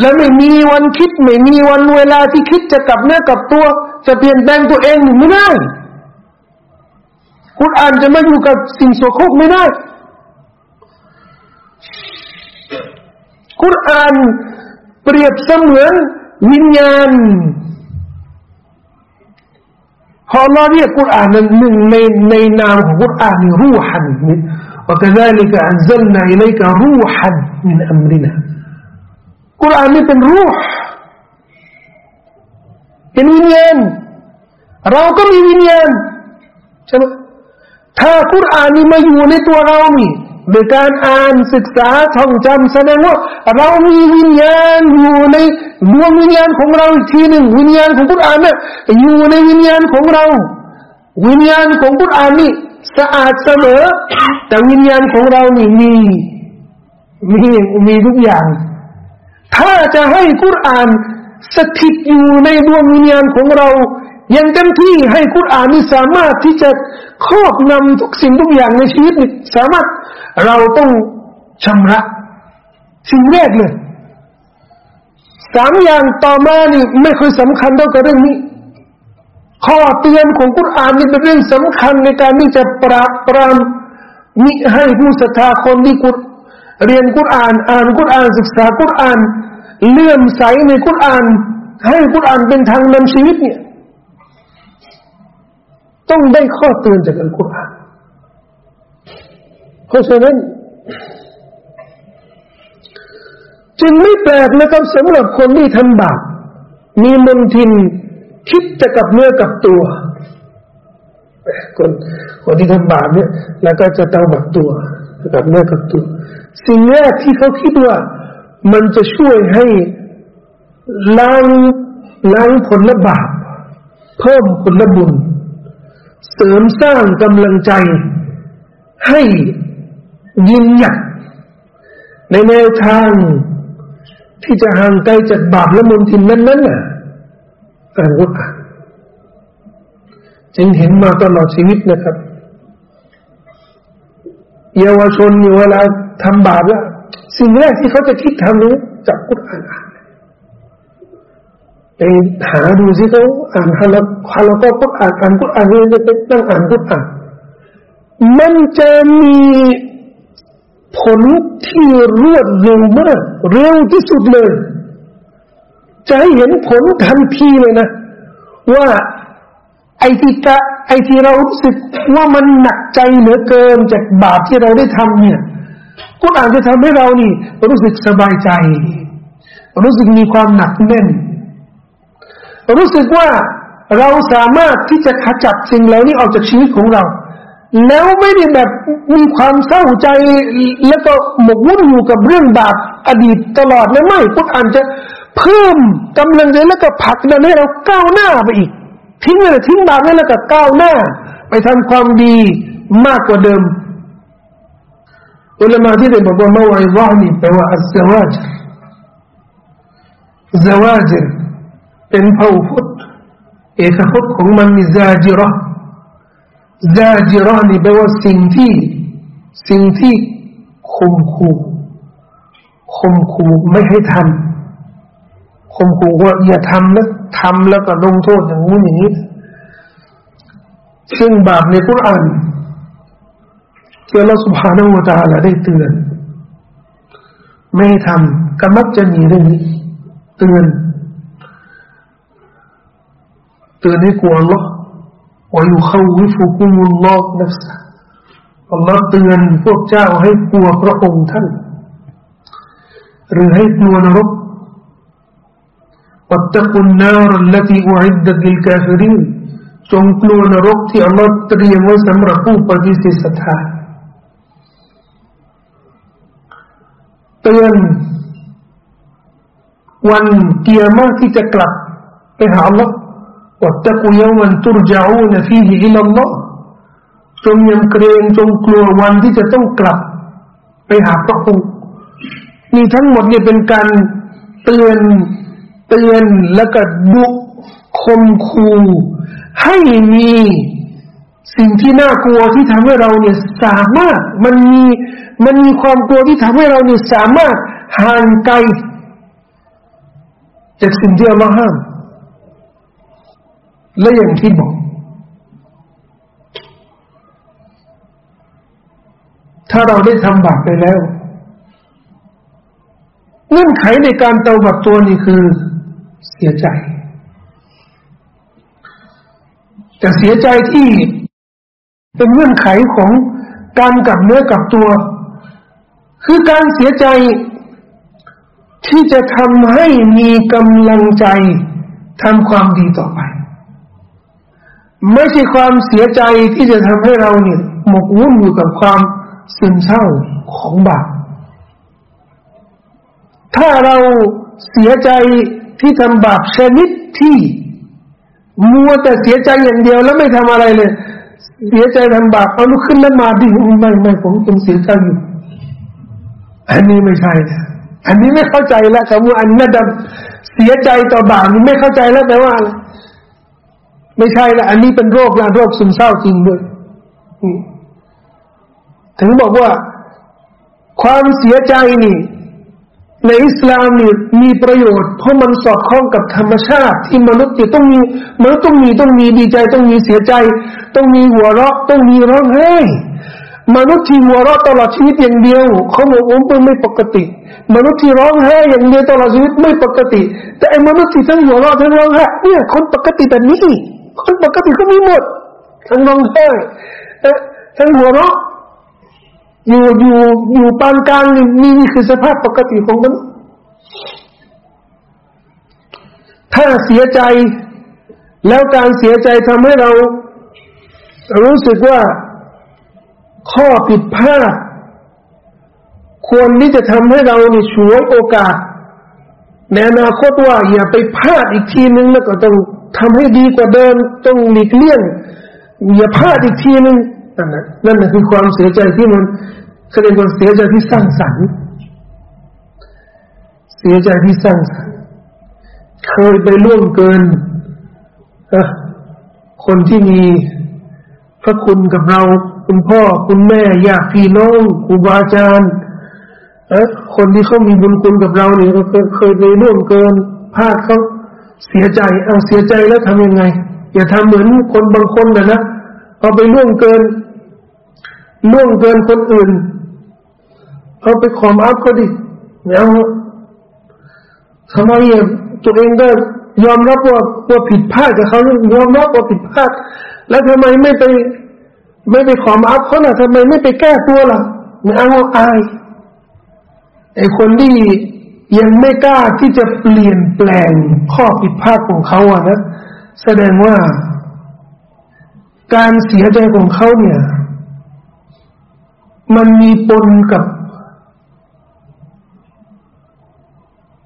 และไม่มีวันคิดไม่มีวันเวลาที่คิดจะกลับเนื้อกลับตัว จะเปลี่ยนแปลงตัวเองไม่ได้คุณอ่านจะมาอยู่กับสิ่งโสโครกไม่ได้ กุรอานเปรียบเสมือนวิญญาณพอเราเรียกกุรอานนั้นหนึ่งในในนามของกุรอานนี่รูหัน وكذلك أنزلنا إليك روحا من أمرنا กุรอานนี่เป็นรูหเป็นวิญญาณเราก็มีวิญญาณใช่ไหมถ้ากุรอานนี่มาอยู่ในตัวเรานี่ โดยการอ่านศึกษาท่องจำแสดงว่าเรามีวิญญาณอยู่ในดวงวิญญาณของเราอีกทีหนึ่งวิญญาณของกุรอานเนี่ยอยู่ในวิญญาณของเรา วิญญาณของกุรอานนี่สะอาดเสมอ แต่วิญญาณของเรานี่มีมีมีทุกอย่าง ถ้าจะให้กุรอานสถิตอยู่ในดวงวิญญาณของเรา ยังเต็มที่ให้กุรอานนี่สามารถที่จะครอบงำทุกสิ่งทุกอย่างในชีวิตนี่สามารถเราต้องชำระ สิ่งแรกเลยสามอย่างต่อมานี่ไม่ค่อยสำคัญเท่ากับเรื่องนี้ ข้อเตือนของกุรอานนี่เป็นเรื่องสำคัญในการที่จะปราบปรามมิให้ผู้ศรัทธาคนที่กุรเรียนกุรอานอ่านกุรอานศึกษากุรอานเลื่อมใสในกุรอาน ให้กุรอานเป็นทางนำชีวิตเนี่ย ต้องได้ข้อเตือนจากอัลกุรอานเพราะฉะนั้น จึงไม่แปลกนะครับสำหรับคนที่ทำบาปมีมนทินคิดจะกับเนื้อกับตัวคนคนที่ทำบาปเนี่ย แล้วก็จะต้องบักตัวกับเนื้อกับตัว สิ่งแรกที่เขาคิดว่า มันจะช่วยให้ล้างล้างผลละบาปเพิ่มผลละบุญ เสริมสร้างกำลังใจให้ยินหยัดในแนวทางที่จะห่างไกลจากบาปและมลทินนั้นๆน่ะอ่านกุรอานจึงเห็นมาตลอดชีวิตนะครับ เยาวชนอยู่เวลาทำบาปแล้วสิ่งแรกที่เขาจะคิดทำนี้จับกุรอานอ่าน ไปหาดูสิเขาอ่านฮาลฮาลก็กุรอ่านอ่านกุรอานนี่จะไปนั่งอ่านกุรอานมันจะมีผลที่รวดเร็วมากเร็วที่สุดเลย จะให้เห็นผลทันทีเลยนะ ว่าไอ้ที่กะไอ้ที่เรารู้สึกว่ามันหนักใจเหลือเกินจากบาปที่เราได้ทำเนี่ยกุรอานจะทำให้เรานี่ รู้สึกสบายใจ รู้สึกมีความหนักแน่น รู้สึกว่าเราสามารถที่จะขจัดสิ่งเหล่านี้ออกจากชีวิตของเรา แล้วไม่ได้แบบมีความเศร้าใจ แล้วก็หมกมุ่นอยู่กับเรื่องบาปอดีตตลอดเลยไม่กุรอานจะเพิ่มกำลังใจแล้วก็ผลักดันให้เราก้าวหน้าไปอีก ทิ้งเลยทิ้งบาปนี่แล้วก็ก้าวหน้า ไปทำความดีมากกว่าเดิมอุลามาที่ได้บอกว่าเมื่อวานว่านี่แปลว่าอัสวาจซาวาจ เป็นเผ่าพุทธเอกพุทธของมันมีซาจิรอซาจิรอนี่แปลว่าสิ่งที่สิ่งที่ข่มขู่ข่มขู่ไม่ให้ทำข่มขู่ว่าอย่าทำนะทำแล้วก็ลงโทษอย่างนู้นอย่างนี้ ซึ่งบาปในคุรานที่อัลลอฮฺสุภาานาอูตาละได้เตือน ไม่ทำก็มักจะมีเรื่องนี้เตือน เตือนให้กลัวหรอกว่าอยู่เข้าวิฟุกุมุลลอนะสัตว์อัลลอฮ์เตือนพวกเจ้าให้กลัวพระองค์ท่าน หรือให้กลัวนรกواتقوا النار التي أعدت للكافرين จงกลัวนรกที่อัลลอฮ์เตรียมไว้สำหรับผู้ปฏิเสธศรัทธาเตือนวันกิยามะฮ์ที่จะกลับไปหาอัลลอฮ واتقوا يوما ترجعون فيه إلى الله จงยำเกรงจงกลัววันที่จะต้องกลับ ไปหาพระองค์นี่ทั้งหมดเนี่ยเป็นการเตือนเตือนและก็ดุคมคูให้มีสิ่งที่น่ากลัวที่ทำให้เราเนี่ยสามารถมันมีมันมีความกลัวที่ทำให้เราเนี่ยสามารถห่างไกลจากสิ่งที่เราห้าม และอย่างที่บอก ถ้าเราได้ทำบาปไปแล้วเงื่อนไขในการเตาบัตตัวนี้คือเสียใจ แต่เสียใจที่เป็นเงื่อนไขของการกลับเนื้อกลับตัว คือการเสียใจที่จะทำให้มีกำลังใจทำความดีต่อไป ไม่ใช่ความเสียใจที่จะทำให้เราเนี่ยหมกมุ่นอยู่กับความซึมเศร้าของบาปถ้าเราเสียใจที่ทำบาปชนิดที่มัวแต่เสียใจอย่างเดียวแล้วไม่ทำอะไรเลย เสียใจทำบาปเอาลุกขึ้นแล้วมาดิไม่ไม่ผมผมเสียใจอยู่อันนี้ไม่ใช่นะอันนี้ไม่เข้าใจแล้วคำว่าอันนั้นดเสียใจต่อบาปนี่ไม่เข้าใจแล้วแปลว่าอะไร ไม่ใช่ละอันนี้เป็นโรคละโรคซึมเศร้าจริงด้วยถึงบอกว่า ความเสียใจนี่ ในอิสลามนี่มีประโยชน์ เพราะมันสอดคล้องกับธรรมชาติ ที่มนุษย์จะต้องมีมนุษย์ต้องมีต้องมีดีใจ ต้องมีเสียใจ ต้องมีหัวเราะต้องมีร้องไห้มนุษย์ที่หัวเราะตลอดชีวิตอย่างเดียวเขาบอกว่ามันไม่ปกติ มนุษย์ที่ร้องไห้อย่างเดียวตลอดชีวิตไม่ปกติ แต่ไอ้มนุษย์ที่ทั้งหัวเราะทั้งร้องไห้เนี่ยคนปกติแบบนี้ คนปกติก็มีหมด ทั้งร้องไห้ทั้งหัวเราะอยู่อยู่อยู่ปานกลางนี่นี่คือสภาพปกติของมัน ถ้าเสียใจ แล้วการเสียใจทำให้เรา รู้สึกว่าข้อผิดพลาดควรที่จะทำให้เราเนี่ช่วยโอกาสในอนาคตว่าอย่าไปพลาดอีกทีนึงแล้วก็ต้อง ทำให้ดีกว่าเดิมต้องหลีกเลี่ยงอย่าพลาดอีกทีนึงนั่นแหละนั่นคือความเสียใจที่มันเขาเรียกว่าเสียใจที่สร้างสรรค์เสียใจที่สร้างสรรค์เคยไปล่วงเกินคนที่มีพระคุณกับเรา คุณพ่อคุณแม่ญาติพี่น้องครูบาอาจารย์คนที่เขามีบุญคุณกับเราเนี่ยเคยไปล่วงเกินพลาดเขา เสียใจเอาเสียใจแล้วทำยังไง อย่าทำเหมือนคนบางคนนะนะเอาไปล่วงเกินล่วงเกินคนอื่น เอาไปขอมาก็ดิแล้วทำไมตัวเองก็ยอมรับว่าว่าผิดพลาดกับเขายอมรับว่าผิดพลาด แล้วทำไมไม่ไป ไม่ไปขอมาเขาล่ะทำไมไม่ไปแก้ตัวล่ะไม่เอาอายไอ้คนที่ ยังไม่กล้าที่จะเปลี่ยนแปลงข้อผิดพลาดของเขาอะนะแสดงว่า การเสียใจของเขาเนี่ย มันมีปนกับ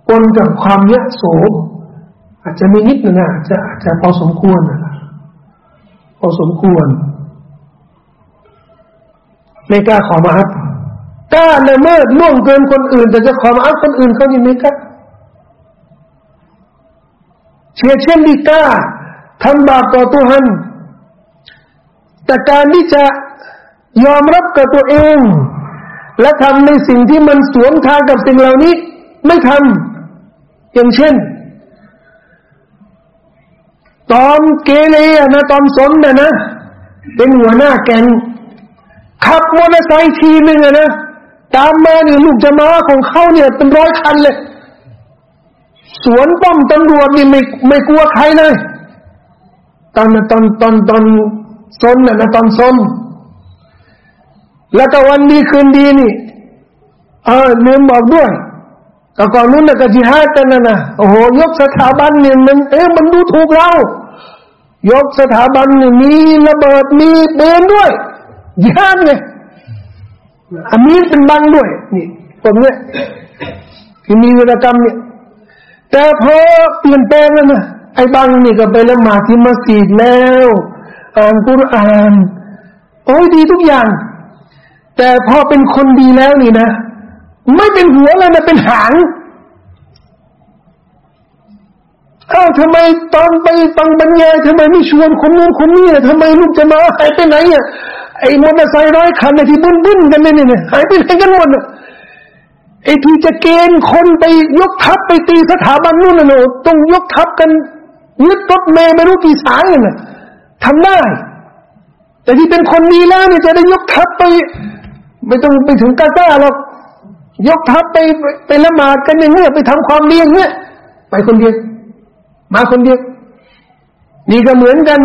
ปนกับความยะโสอาจจะมีนิดหนึงอะอาจจะอาจจะพอสมควรนะพอสมควร ไม่กล้าขอมาอัพ กล้าละเมิดล่วงเกินคนอื่น แต่จะขอมาอัพคนอื่นเขายังไม่กล้าเชื่อเช่นดีกล้าทำบาปต่อตัวหันแต่การที่จะยอมรับกับตัวเอง และทำในสิ่งที่มันสวนทางกับสิ่งเหล่านี้ ไม่ทำอย่างเช่น ตอนเกเรนะตอนสนนะนะ เป็นหัวหน้าแกงขับมอเตอร์ไซค์ทีนึงอะนะ ตามมาเนี่ยลูกจะมาของเขาเนี่ยเป็นร้อยคันเลย สวนป้อมตำรวจนี่ไม่ไม่กลัวใครเลยตอนตอนตอนตอนซนน่ะนะตอนซนแล้วก็วันดีคืนดีนี่ เออเนื่อบอกด้วยแต่ก่อนนู้นน่ะก็จิฮาดกันนะนะโอ้โห ยกสถาบันเนี่ยมัน เอ๊ะมันดูถูกเรายกสถาบันเนี่ยมีระเบิดมีเบนด้วยยิฮาดไง อามีเป็นบังด้วย นี่คนเนี้ยที่มีวิรกรรมเนี่ย แต่พอเปลี่ยนแปลงแล้วนะไอ้บังนี่ก็ไปละหมาดที่มัสยิดแล้วอ่านกุรอานโอ้ยดีทุกอย่าง แต่พอเป็นคนดีแล้วนี่นะ ไม่เป็นหัวเลยนะเป็นหางเอ้าวทำไมตอนไปฟังบรรยายทำไมไม่ชวนคนนู้นคนนี้ทำไมลูกจะมาหายไปไหนอะไอ้มอเตอร์ไซค์ร้อยคันที่บุ้นบุ้นกันเนี่ยเนี่ยหายไปไหนกันหมดอะไอ้ที่จะเกณฑ์คนไปยกทัพไปตีสถาบันนู่นน่ะต้องยกทัพกันยึดรถเมย์ไม่รู้กี่สายน่ะทำได้ แต่ที่เป็นคนดีแล้วเนี่ยจะได้ยกทัพไป ไม่ต้องไปถึงกาตาหรอกยกทัพไปไปละหมาดกันอย่างเงี้ยไปทำความดีอย่างเงี้ยไปคนเดียว มาคนเดียวนี่ก็เหมือนกัน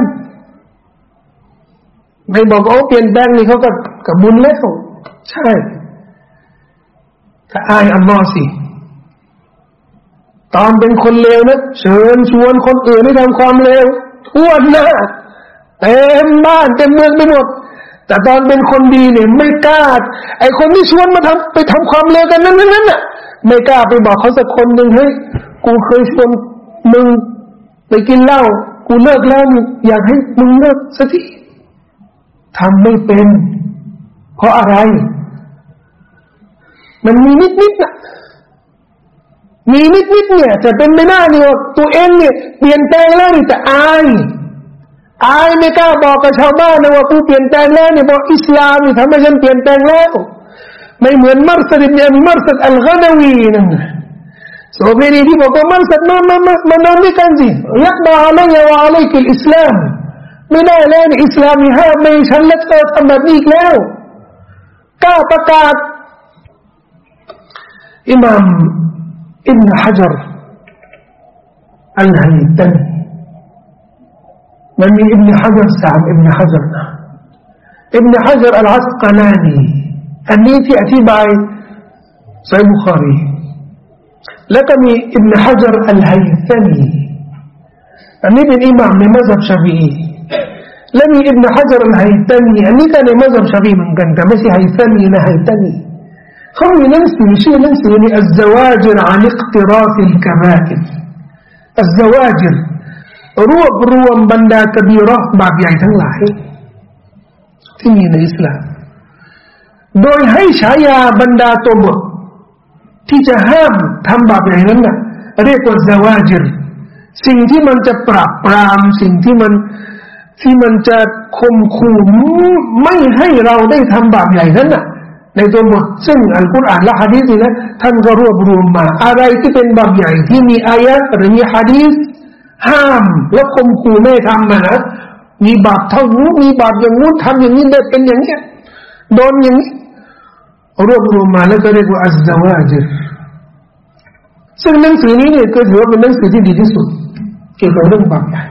ไม่บอกโอ้เปลี่ยนแปลงนี่เขาก็กับบุญแล้วใช่ถ้าอายอัลลอฮ์สิตอนเป็นคนเลวนะเชิญชวนคนอื่นให้ทำความเลวทั่วหน้าเต็มบ้านเต็มเมืองไปหมด แต่ตอนเป็นคนดีเนี่ยไม่กล้าไอคนที่ชวนมาทำไปทำความเลวกันนั้นนั้นน่ะ ไม่กล้าไปบอกเขาสักคนหนึ่งเฮ้ยกูเคยชวน มึงไปกินเหล้ากูเลิกแล้วนี่อยากให้มึงเลิกสักทีทำไม่เป็น เพราะอะไร มันมีนิดนิดนะมีนิดนิดเนี่ย จะเป็นไม่น่าเนี่ยตัวเองเนี่ยเปลี่ยนแปลงแล้วแต่อายอายไม่กล้าบอกกับชาวบ้านนะว่ากูเปลี่ยนแปลงแล้วเนี่ยบอกอิสลามนี่ทำให้ฉันเปลี่ยนแปลงแล้ว ไม่เหมือนมัรสลิมเนี่ยมัรสลิมอัลกันาวีนั่น อันนี้เป็นอิหม่ามในมัสยิดชาฟีและมีอิบนฮะจรอัลฮัยตันีอันนี้ก็ใน มัสยิดชาฟีเหมือนกันแต่ไม่ใช่ฮัยตันีนะฮัยตันี เขามีหนังสือชื่อหนังสือนี่ الزواجر عن اقتراف الكبائر الزواجر รวบรวมบรรดากบีรอบาปใหญ่ทั้งหลาย ที่มีในอิสลามโดยให้ฉายาบรรดาตัวบท ที่จะห้ามทำบาปใหญ่นั้นน่ะเรียกว่า zawajir สิ่งที่มันจะปราบปราม สิ่งที่มันที่มันจะข่มขู่ไม่ให้เราได้ทำบาปใหญ่นั้นน่ะ ในตัวบทซึ่งอัลกุรอานและฮะดีษนี่นะท่านก็รวบรวมมา อะไรที่เป็นบาปใหญ่ที่มีอายะหรือมีฮะดีษห้ามและคมขู่ไม่ทำมานะมีบาปเท่านู้มีบาปอย่างนู้นทำอย่างนี้ได้เป็นอย่างเนี้ยโดนอย่างนี้ รวบรวมมาแล้วก็เรียกว่าอัลซาวาจิรซึ่งหนังสือนี้เนี่ยก็ถือว่าเป็นหนังสือที่ดีที่สุด เกี่ยวกับเรื่องบาปใหญ่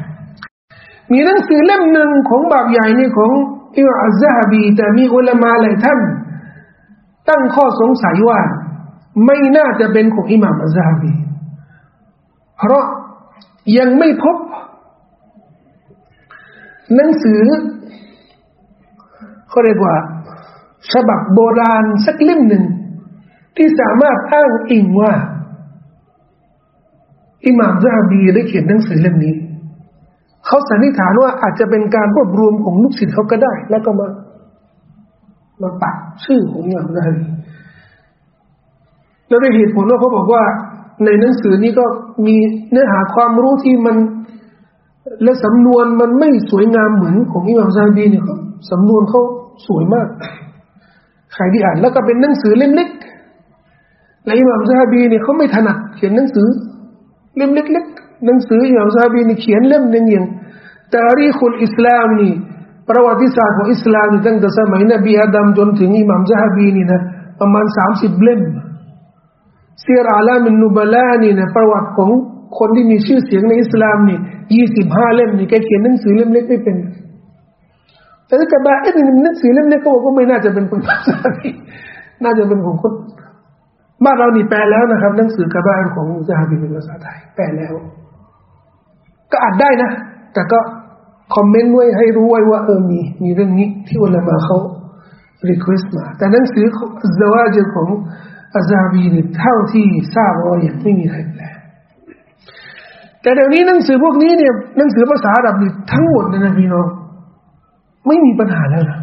มีหนังสือเล่มหนึ่งของบาปใหญ่นี่ของอิมอัลซาฮบีแต่มีอุลามาหลายท่าน ตั้งข้อสงสัยว่า ไม่น่าจะเป็นของอิหม่ามอัซฮาบีเพราะยังไม่พบ หนังสือเขาเรียกว่า ฉบับโบราณสักเล่มหนึ่ง ที่สามารถอ้างอิงว่า อิหม่ามซาบีได้เขียนหนังสือเล่มนี้ เขาสันนิษฐานว่าอาจจะเป็นการรวบรวมของลูกศิษย์เขาก็ได้ แล้วก็มา มาปักชื่อของอิหม่ามซาบีแล้วได้เหตุผลว่าเขาบอกว่า ในหนังสือนี้ก็มีเนื้อหาความรู้ที่มัน และสำนวนมันไม่สวยงามเหมือนของอิหม่ามซาบีเนี่ยเขาสำนวนเขาสวยมาก ใครที่อ่านแล้วก็เป็นหนังสือเล่มเล็กและอิหม่ามซาบีเนี่ยเขาไม่ถนัดเขียนหนังสือ เล่มเล็กๆหนังสืออิหม่ามซาบีนี่เขียนเล่มหนึ่งอย่างตารีคุลอิสลามนี่ประวัติศาสตร์ของอิสลามนี่ตั้งแต่สมัยนบีอาดัมจนถึงอิหม่ามซาบีนี่นะประมาณสามสิบเล่มเซียร์อาลามินนูบลานี่นะประวัติของคนที่มีชื่อเสียงในอิสลามนี่ยี่สิบห้าเล่มนี่แกเขียนหนังสือเล่มเล็กไม่เป็น แต่กระบะเอ็นหนังสือเล่มเล็กก็บอกว่าไม่น่าจะเป็นคนภาษาบีน่าจะเป็นของคนบ้านเรานี่แปลแล้วนะครับ หนังสือกระบะของซาฮาบีเป็นภาษาไทย แปลแล้ว ก็อ่านได้นะ แต่ก็ comment ไว้ให้รู้ไว้ว่าเออมีมีเรื่องนี้ที่อุลามาเขา request มา แต่หนังสือซาวาจของอาซาบีนี่เท่าที่ทราบว่ายังไม่มีใครแปลแต่เดี๋ยวนี้หนังสือพวกนี้เนี่ยหนังสือภาษาอาหรับนี่ทั้งหมดเลยนะพี่น้อง ไม่มีปัญหาแล้วนะ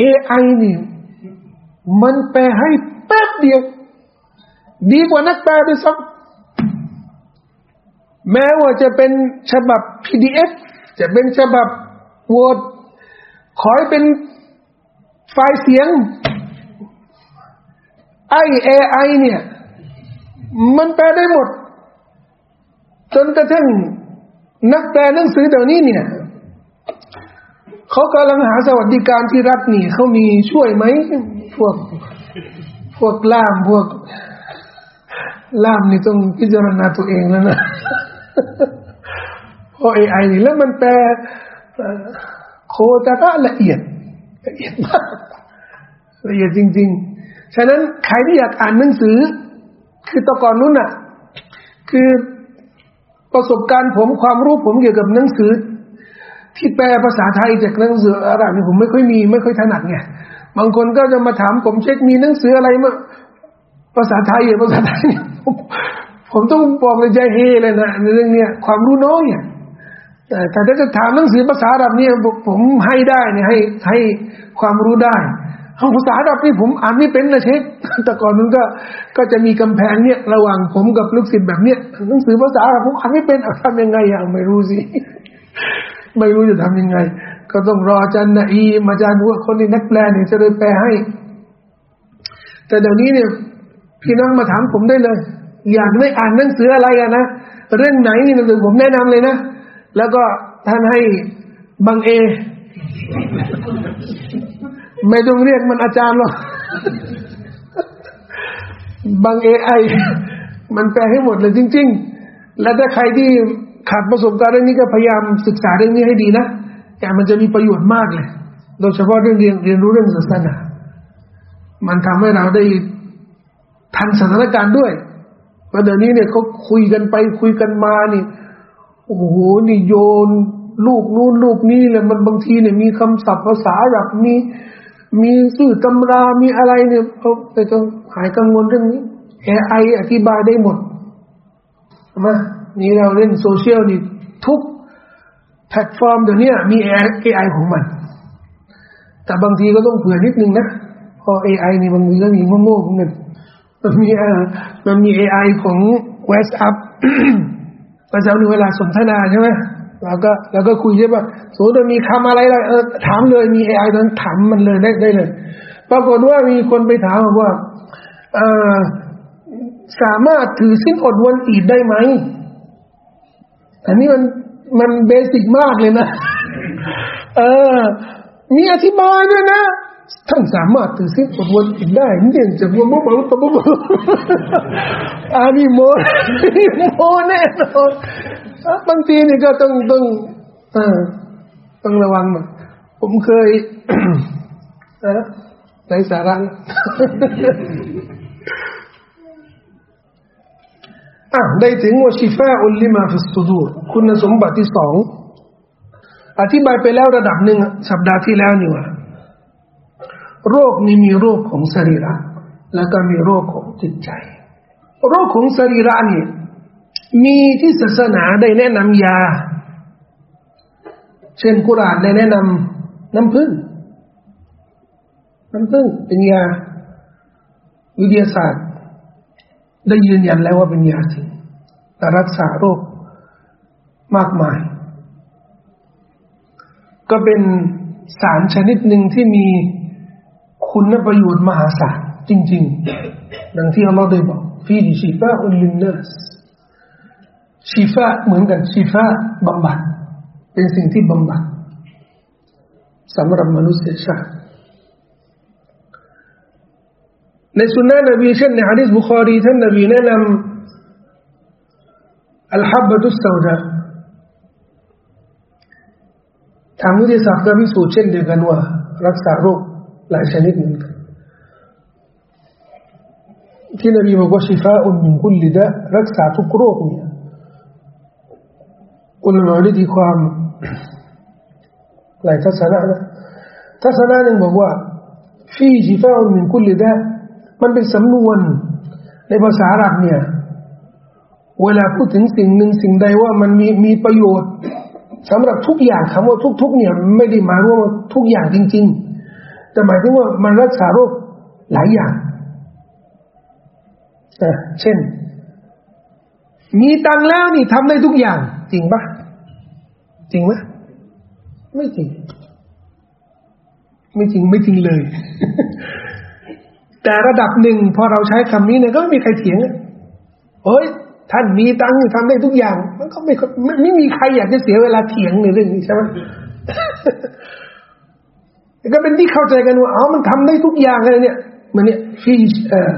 AI นี่มันแปลให้แป๊บเดียว ดีกว่านักแปลด้วยซ้ำแม้ว่าจะเป็นฉบับ PDF จะเป็นฉบับ Word ขอให้เป็นไฟล์เสียง ไอเอไอเนี่ย มันแปลได้หมด จนกระทั่งนักแปลหนังสือเดี๋ยวนี้เนี่ย เขากำลังหาสวัสดิการที่รัฐนี่เขามีช่วยไหมพวกพวกล่ามพวกล่ามนี่ต้องพิจารณาตัวเองแล้วนะเพราะเอไอนี่แล้วมันแปลโคตรละเอียดละเอียดมากละเอียดจริง ๆ ฉะนั้นใครที่อยากอ่านหนังสือ คือตะก่อนนู้นน่ะ คือประสบการณ์ผมความรู้ผมเกี่ยวกับหนังสือ ที่แปลภาษาไทยจากหนังสืออะไรนี่ผมไม่ค่อยมีไม่ค่อยถนัดไงบางคนก็จะมาถามผมเช็คมีหนังสืออะไรมาภาษาไทยภาษาไทยผมต้องบอกเลยใจเฮเลยนะในเรื่องเนี้ยความรู้น้อยเนี่ยแต่ถ้าจะถามหนังสือภาษาอาหรับเนี่ยผมให้ได้เนี่ยให้ให้ความรู้ได้ภาษาอาหรับนี่ผมอ่านไม่เป็นนะเช็คแต่ก่อนมันก็ก็จะมีกำแพงเนี่ย ระหว่างผมกับลูกศิษย์แบบเนี้ยหนังสือภาษาอาหรับผมอ่านไม่เป็นทำยังไงอะไม่รู้สิ ไม่รู้จะทำยังไง ก็ต้องรออาจารย์นีมาอาจารย์ว่าคนนี้นักแปลเนี่ยจะได้แปลให้ แต่เดี๋ยวนี้เนี่ย พี่น้องมาถามผมได้เลย อยากได้อ่านหนังสืออะไรอะนะเรื่องไหนนี่หนังสือผมแนะนำเลยนะ แล้วก็ท่านให้บังเอ ไม่ต้องเรียกมันอาจารย์หรอกบังเอไอมันแปลให้หมดเลยจริง ๆ แล้วถ้าใครที่ ขาดประสบการณ์เรื่องนี้ก็พยายามศึกษาเรื่องนี้ให้ดีนะแต่มันจะมีประโยชน์มากเลย โดยเฉพาะเรื่องเรียนเรียนรู้เรื่องศาสนา มันทำให้เราได้ทันสถานการณ์ด้วยเพราะเดี๋ยวนี้เนี่ยเขาคุยกันไปคุยกันมานี่โอ้โหนี่โยนลูกนู้นลูกนี้เลยมันบางทีเนี่ยมีคำศัพท์ภาษาแบบมีมีสื่อตำรามีอะไรเนี่ยเขาไปต้องหายกังวลเรื่องนี้ AI อธิบายได้หมดมา นี่เราเล่นโซเชียลนี่ทุกแพลตฟอร์มเดี๋ยวนี้มี AI ของมัน แต่บางทีก็ต้องเผื่อนิดนึงนะเพราะ AI นี่บางทีก็มีโง่ๆของมันมันมีมันมี AI ของ WhatsApp ประจำในเวลาสนทนาใช่ไหมเราก็เราก็คุยใช่ป่ะสมมติมีคำอะไรอะไรเออถามเลยมีเอไอนั้นถามมันเลยได้ได้เลย ปรากฏว่ามีคนไปถามว่าสามารถถือสิ้นอดวันอีดได้ไหม อันนี้มันมันเบสิกมากเลยนะ เออ มีอธิบายด้วยนะ ท่านสามารถถือสิ้นอดวันอีกได้เนี่ยจะบัวบัวบัวบัวบัวอันนี้โมไม่แน่นอนบางทีนี่ก็ต้องต้องเออต้องระวังมาผมเคยเออในสาระอ่ะได้ถึงว่าشفاء لما في الصدورคุณสมบัติที่สองอธิบายไปแล้วระดับหนึ่งสัปดาห์ที่แล้วนี่ว่า โรคนี้มีโรคของสรีระ แล้วก็มีโรคของจิตใจ โรคของสรีระนี่มีที่ศาสนาได้แนะนำยา เช่นกุรานได้แนะนำน้ำผึ้งน้ำผึ้งเป็นยา วิทยาศาสตร์ ได้ยืนยันแล้วว่าเป็นยาจริงแต่รักษาโรคมากมาย ก็เป็นสารชนิดหนึ่งที่มีคุณประโยชน์มหาศาลจริง ๆ ดังที่อัลลอฮ์ได้บอกฟีดิชิฟาอุลลินนัสชีฟาเหมือนกันชีฟาบำบัด เป็นสิ่งที่บำบัดสำหรับมนุษยชาติ ในสุนนะนบีเช่นในฮะดิษบุคารีท่านนบีแนะนำالحبة السوداءทางวิทยาศาสตร์ก็พิสูจน์เช่นเดียวกันว่า รักษาโรคหลายชนิดเหมือนกันที่นบีบอกว่าชิฟาอุนมินคุลิดะรักษาทุกโรคเนี่ยคุณหมอได้ทีความหลายทัศนะนะทัศนะหนึ่งบอกว่าฟีชิฟาอุนมินคุลิดะ มันเป็นสำนวนในภาษาอาหรับเนี่ย เวลาพูดถึงสิ่งหนึ่งสิ่งใดว่ามันมีมีประโยชน์สำหรับทุกอย่างคำว่าทุก ๆ เนี่ยไม่ได้หมายว่าทุกอย่างจริง ๆ แต่หมายถึงว่ามันรักษาโรคหลายอย่างเช่น มีตังแล้วนี่ทำได้ทุกอย่าง จริงปะจริงไหมไม่จริง ไม่จริงไม่จริงเลย แต่ระดับหนึ่งพอเราใช้คำนี้เนี่ยก็ไม่มีใครเถียงเฮ้ยท่านมีตังค์ทำได้ทุกอย่าง มันก็ไม่ไม่ไม่มีใครอยากจะเสียเวลาเถียงในเรื่องนี้ใช่ไหมก็เป็นที่เข้าใจกันว่าอ๋อมันทำได้ทุกอย่างเลยเนี่ย มันเนี่ยฟีเอ่อ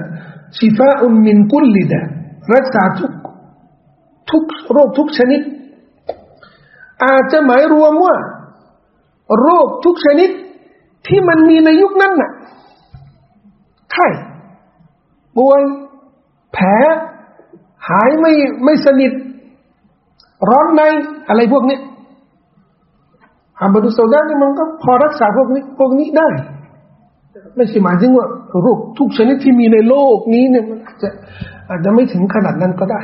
ชิฟาอุนมินกุลลิดะรักษาทุกทุกโรคทุกชนิด อาจจะหมายรวมว่า โรคทุกชนิดที่มันมีในยุคนั้นน่ะ ไข้ป่วยแผลหายไม่ไม่สนิท ร้อนในอะไรพวกนี้อาบดุสดานี่มันก็พอรักษาพวกนี้พวกนี้ได้ ไม่ใช่หมายถึงว่าโรคทุกชนิดที่มีในโลกนี้เนี่ยมันอาจจะอาจจะไม่ถึงขนาดนั้นก็ได้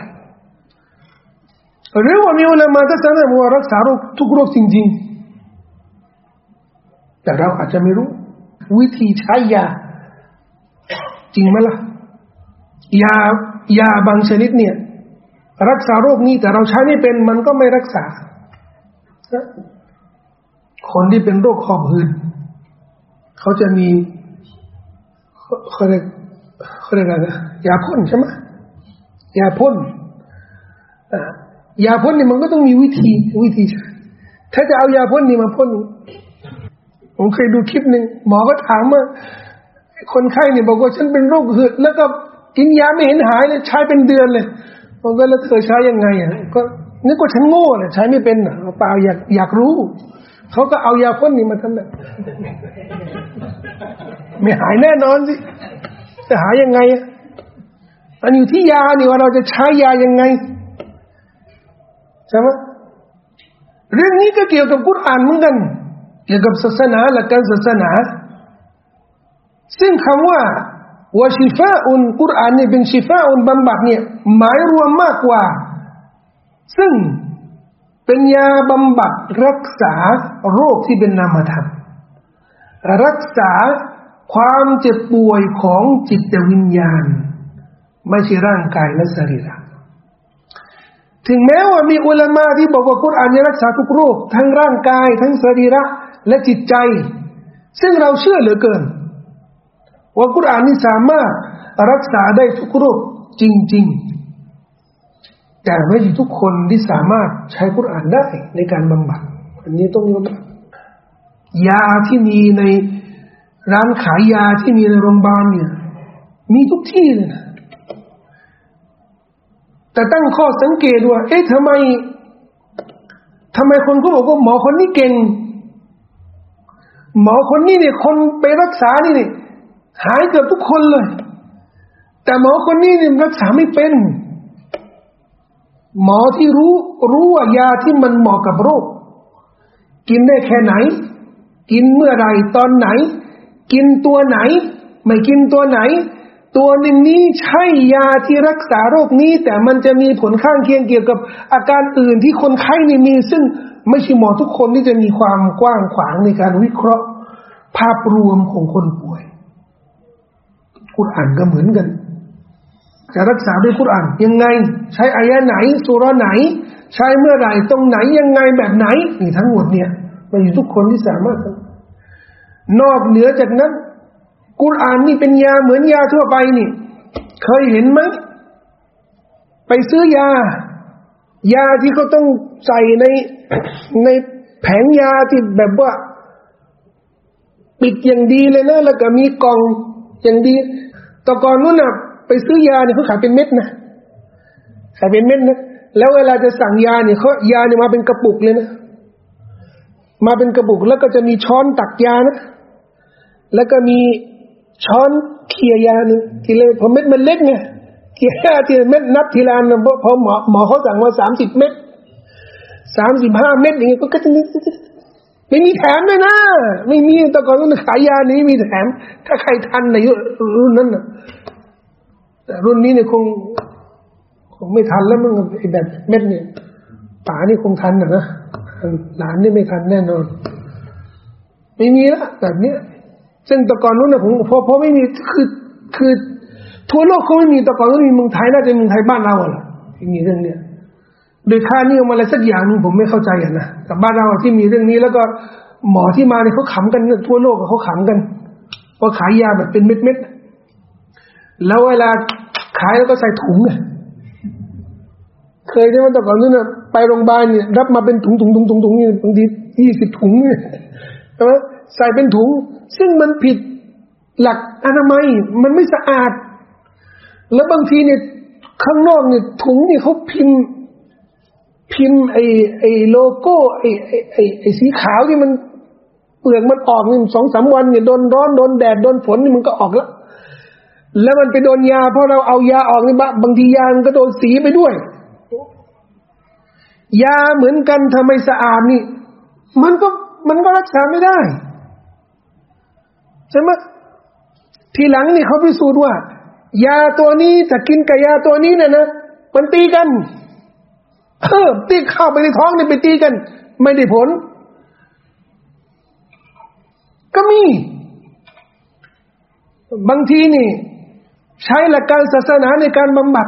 หรือว่ามีอุลามาที่สอว่ารักษาโรคทุกโรคจริง ๆ แต่เราอาจจะไม่รู้ วิธีใช้ยา จริงไหมล่ะ ยายาบางชนิดเนี่ย รักษาโรคนี้แต่เราใช้ไม่เป็นมันก็ไม่รักษา คนที่เป็นโรคหอบหืดเขาจะมีเขาเรียกเขาเรียกอะไรยาพ่นใช่ไหมยาพ่นยาพ่นนี่มันก็ต้องมีวิธีวิธีถ้าจะเอายาพ่นนี่มาพ่นผมเคยดูคลิปหนึ่งหมอก็ถามว่า คนไข้เนี่ยบอกว่าฉันเป็นโรคหืด แล้วก็กินยาไม่เห็นหายเลยใช้เป็นเดือนเลยผมก็แล้วเธอใช้ยังไงอะก็นึกว่าฉันโง่เลยใช้ไม่เป็นอะเปล่าอยากอยากรู้เขาก็เอายาพ่นนี่มาทำแบบไม่หายแน่นอนสิจะหายยังไงอะมันอยู่ที่ยานี่ว่าเราจะใช้ยายังไงใช่ไหมเรื่องนี้ก็เกี่ยวกับกุรอานเหมือนกันเกี่ยวกับศาสนาหลักการศาสนา ซึ่งคำว่าวชิฟาอุนกุรอานเนี่ยเป็นชิฟาอุนบำบัดเนี่ยหมายรวมมากกว่า ซึ่งเป็นยาบำบัดรักษาโรคที่เป็นนามธรรม รักษาความเจ็บป่วยของจิตวิญญาณ ไม่ใช่ร่างกายและสรีระถึงแม้ว่ามีอุลามะที่บอกว่ากุรอานจะรักษาทุกโรคทั้งร่างกาย ทั้งสรีระและจิตใจ ซึ่งเราเชื่อเหลือเกิน ว่ากุรอานนี่สามารถรักษาได้ทุกโรคจริง ๆ แต่ไม่ใช่ทุกคนที่สามารถใช้กุรอานได้ในการบำบัด อันนี้ต้องยอมรับยาที่มีในร้านขายยาที่มีในโรงพยาบาลเนี่ย มีทุกที่เลยนะแต่ตั้งข้อสังเกตว่า เอ๊ะทำไมทำไมคนก็บอกว่าหมอคนนี้เก่ง หมอคนนี้เนี่ย คนไปรักษานี่เนี่ย หายเกือบทุกคนเลย แต่หมอคนนี้เนี่ยรักษาไม่เป็น หมอที่รู้รู้ว่ายาที่มันเหมาะกับโรค กินได้แค่ไหน กินเมื่อไรตอนไหน กินตัวไหน ไม่กินตัวไหน ตัวหนึ่งนี้ใช่ยาที่รักษาโรคนี้ แต่มันจะมีผลข้างเคียงเกี่ยวกับอาการอื่นที่คนไข้นี่มี ซึ่งไม่ใช่หมอทุกคนที่จะมีความกว้างขวางในการวิเคราะห์ ภาพรวมของคนป่วย กุรอานก็เหมือนกัน จะรักษาด้วยกุรอานยังไง ใช้อายะไหนสุรไหน ใช้เมื่อไหร่ตรงไหนยังไงแบบไหนนี่ทั้งหมดเนี่ยมันอยู่ทุกคนที่สามารถนอกเหนือจากนั้น กุรอานนี่เป็นยาเหมือนยาทั่วไปนี่ เคยเห็นไหมไปซื้อยา ยาที่เขาต้องใส่ในในแผงยาที่แบบว่า ปิดอย่างดีเลยนะแล้วก็มีกล่องอย่างดี ต่ก่อนนู้นน่ะ ไปซื้อยาเนี่ยเขาขายเป็นเม็ดนะขายเป็นเม็ดนะแล้วเวลาจะสั่งยาเนี่ยเขายาเนี่ยมาเป็นกระปุกเลยนะมาเป็นกระปุกแล้วก็จะมีช้อนตักยานะแล้วก็มีช้อนเคี่ยยาหนึ่งทีเลยพอเม็ดมันเล็กไงเคี่ยยาทีเม็ดนับทีละนะพอหมอหมอเขาสั่งว่าสามสิบเม็ดสามสิบห้าเม็ดอย่างเงี้ยก็จะ ไม่มีแถมเลยนะ ไม่มีแต่ก่อนต้องขายยานี้มีแถม ถ้าใครทันในรุ่นนั้นนะแต่รุ่นนี้เนี่ยคง คงไม่ทันแล้วมึงไอ้แบบเม็ดเนี่ยป๋านี่คงทันนะนะหลานนี่ไม่ทันแน่นอน ไม่มีละแบบเนี้ยซึ่งตะกอนนู้นนะผมพอพอไม่มีคือคือทั่วโลกเขาไม่มีตะกอนก็มีเมืองไทยน่าจะเมืองไทยบ้านเราอะล่ะที่มีเรื่องเนี้ย โดยค่านี่มาอะไรสักอย่างนึงผมไม่เข้าใจอะนะแต่บ้านเราที่มีเรื่องนี้แล้วก็หมอที่มาเนี่ยเขาขำกันทั่วโลกเขาขำกันว่าขายยาแบบเป็นเม็ดๆแล้วเวลาขายแล้วก็ใส่ถุงไงเคยใช่ไหมแต่ก่อนนู้นนะไปโรงพยาบาลเนี่ย รับมาเป็นถุงถุงถุงถุงถุงนี่บางทียี่สิบถุงเนี่ยใช่ไหมใส่เป็นถุง ซึ่งมันผิดหลักอนามัยมันไม่สะอาด แล้วบางทีเนี่ยข้างนอกเนี่ยถุงเนี่ยเขาพิมพ์ พิมพ์ไอ้ไอ้โลโก้ไอ้ไอ้ไอ้สีขาวที่มันเปลือกมันออกนี่สองสามวันเนี่ยโดนร้อนโดนแดดโดนฝนนี่มันก็ออกแล้วแล้วมันไปโดนยาเพราะเราเอายาออกนี่บางทียามันก็โดนสีไปด้วย ยาเหมือนกันทำไมสะอาดนี่ มันก็มันก็รักษาไม่ได้ใช่ไหมทีหลังนี่เขาพิสูจน์ว่า ยาตัวนี้จะกินกับยาตัวนี้เนี่ยนะมันตีกัน เออตีเข้าไปในท้องเนี่ยไปตีกัน ไม่ได้ผล ก็มี บางทีนี่ ใช้หลักการศาสนาในการบำบัด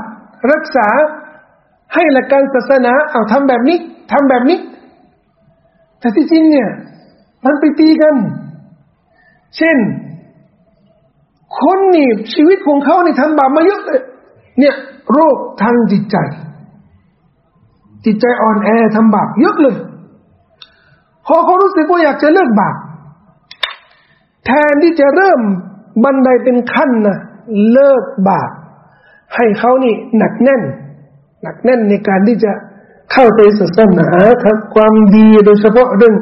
รักษา ให้หลักการศาสนาเอาทำแบบนี้ทำแบบนี้ แต่ที่จริงเนี่ย มันไปตีกัน เช่น คนนี่ชีวิตของเขานี่ทำบาปมาเยอะเลยเนี่ย โรคทางจิตใจ จิตใจอ่อนแอทำบาปเยอะเลย พอเขารู้สึกว่าอยากจะเลิกบาปแทนที่จะเริ่มบันไดเป็นขั้นนะเลิกบาปให้เขานี่หนักแน่น หนักแน่นในการที่จะเข้าไปศาสนาทำความดีโดยเฉพาะเรื่อง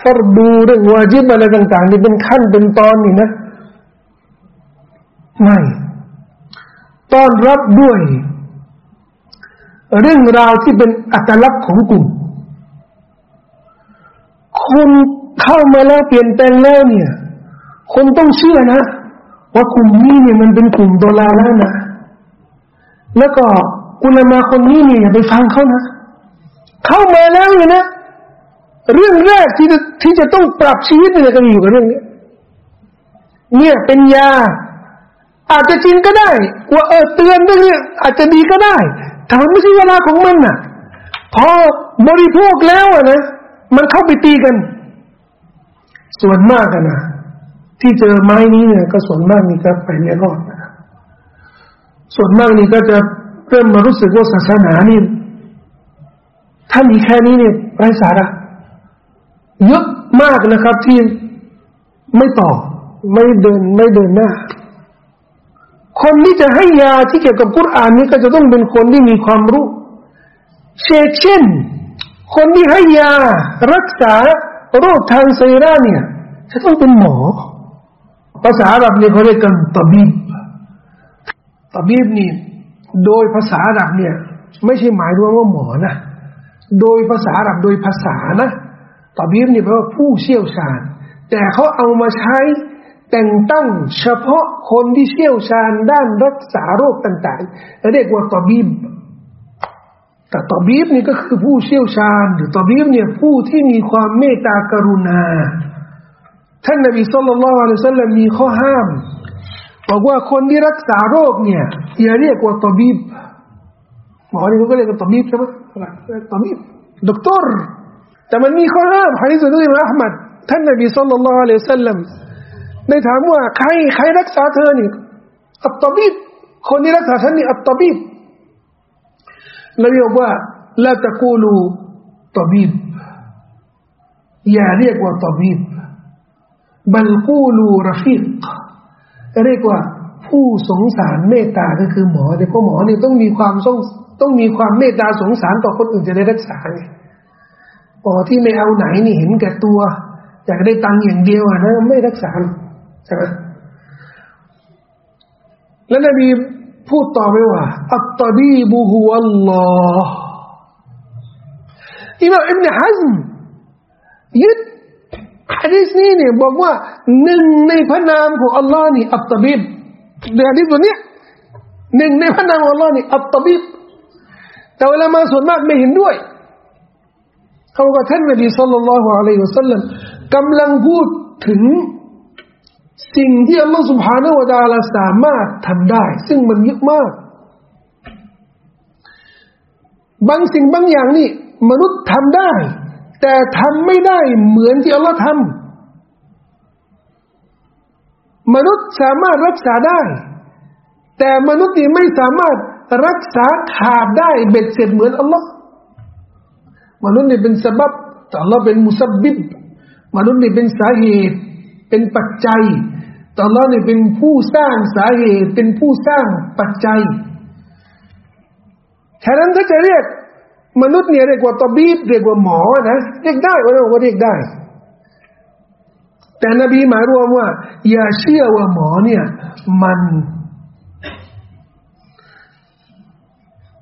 ฟรดูเรื่องวาจิบอะไรต่างๆนี่เป็นขั้นเป็นตอนนี่นะ ไม่ ต้อนรับด้วย เรื่องราวที่เป็นอัตลักษณ์ของกลุ่มคนเข้ามาแล้วเปลี่ยนแปลงแล้วเนี่ยคนต้องเชื่อนะ ว่ากลุ่มนี้เนี่ยมันเป็นกลุ่มโดลาแล้วนะ แล้วก็อุลามาคนนี้เนี่ยอย่าไปฟังเขานะ เข้ามาแล้วเนี่ยนะ เรื่องแรกที่จะที่จะต้องปรับชีวิตเนี่ยก็อยู่กับเรื่องนี้เนี่ยเป็นยา อาจจะจริงก็ได้ ว่าเออเตือนเรื่องนี้อาจจะดีก็ได้ แต่มันไม่ใช่เวลาของมันน่ะ พอบริโภคแล้วอะนะ มันเข้าไปตีกัน ส่วนมากนนะ ที่เจอไม้นี้เนี่ย ก็ส่วนมากนี่ก็ไปไม่รอดนะส่วนมากนี่ก็จะเริ่มมารู้สึกว่าศาสนานี่ถ้ามีแค่นี้เนี่ยไร้สาระเยอะมากนะครับที่ไม่ต่อไม่เดินไม่เดินหน้า คนที่จะให้ยาที่เกี่ยวกับกุรอานนี้ก็จะต้องเป็นคนที่มีความรู้ เช่นเช่น คนที่ให้ยารักษาโรคทางไซร่าเนี่ย จะต้องเป็นหมอ ภาษาอับเนี่ยเขาเรียกกันตบีบตบีบนี่โดยภาษาอับเนี่ย ไม่ใช่หมายรวมว่าหมอนะ โดยภาษาอับโดยภาษานะตบีบนี่แปลว่าผู้เชี่ยวชาญ แต่เขาเอามาใช้ แต่งตั้งเฉพาะคนที่เชี่ยวชาญด้านรักษาโรคต่างๆเรียกว่าตอบีบแต่ตอบีบนี่ก็คือผู้เชี่ยวชาญ หรือตอบีบเนี่ยผู้ที่มีความเมตตากรุณา ท่านนบีصلى الله عليه وسلمมีข้อห้าม บอกว่าคนที่รักษาโรคเนี่ยอย่าเรียกว่าطبيب หมอนี่เขาก็เรียกว่า طبيب ใช่ไหมตอบีบด็อกเตอร์แต่มันมีข้อห้ามฮะดิษของอิมามอะห์มัดท่านนบีصلى الله عليه وسلم ได้ถามว่าใครใครรักษาเธอนี่الطبيب คนที่รักษาฉันนี่ الطبيب แล้วบอกว่าلا تقولواตบีบอย่าเรียกว่าตบีบบัลกูลูรฟิกเรียกว่าผู้สงสารเมตตาก็คือหมอแต่ก็หมอเนี่ยต้องมีความต้องต้องมีความเมตตาสงสารต่อคนอื่นจะได้รักษาไงหมอที่ไม่เอาไหนนี่เห็นแก่ตัว อยากได้ตังค์อย่างเดียวนะไม่รักษา ใช่ไหมแล้วนบีพูดต่อไปว่าอัตตบีบุฮุวัลลอฮ์อิมามอิบนฮัซมยึดฮะดีษนี้เนี่ยบอกว่าหนึ่งในพระนามของอัลลอฮ์นี่อัตตบีบในฮะดีษตัวเนี้ยหนึ่งในพระนามของอัลลอฮ์นี่อัตตบีบแต่เวลามาส่วนมากไม่เห็นด้วยเขาบอกว่าท่านนบีสุลต่านละฮ์อะลัยฮิวะสัลลัมกำลังพูดถึง สิ่งที่อัลลอฮฺสุบฮานาวะตาลาสามารถทำได้ ซึ่งมันเยอะมาก บางสิ่งบางอย่างนี่ มนุษย์ทำได้ แต่ทำไม่ได้เหมือนที่อัลลอฮฺทำมนุษย์สามารถรักษาได้ แต่มนุษย์นี่ไม่สามารถรักษาขาดได้เบ็ดเสร็จเหมือนอัลลอฮ์มนุษย์นี่เป็นสาบแต่อัลลอฮ์เป็นมุสบิบมนุษย์นี่เป็นสาเหตุ เป็นปัจจัยต่เราเนี่ยเป็นผู้สร้างสาเหตุเป็นผู้สร้างปัจจัยฉะนั้นถ้าจะเรียกมนุษย์เนี่ยเรียกว่าตบีบเรียกว่าหมอนะเรียกได้ว่าเรียกว่าเรียกได้ แต่นบีหมายรวมว่า อย่าเชื่อว่าหมอเนี่ย มัน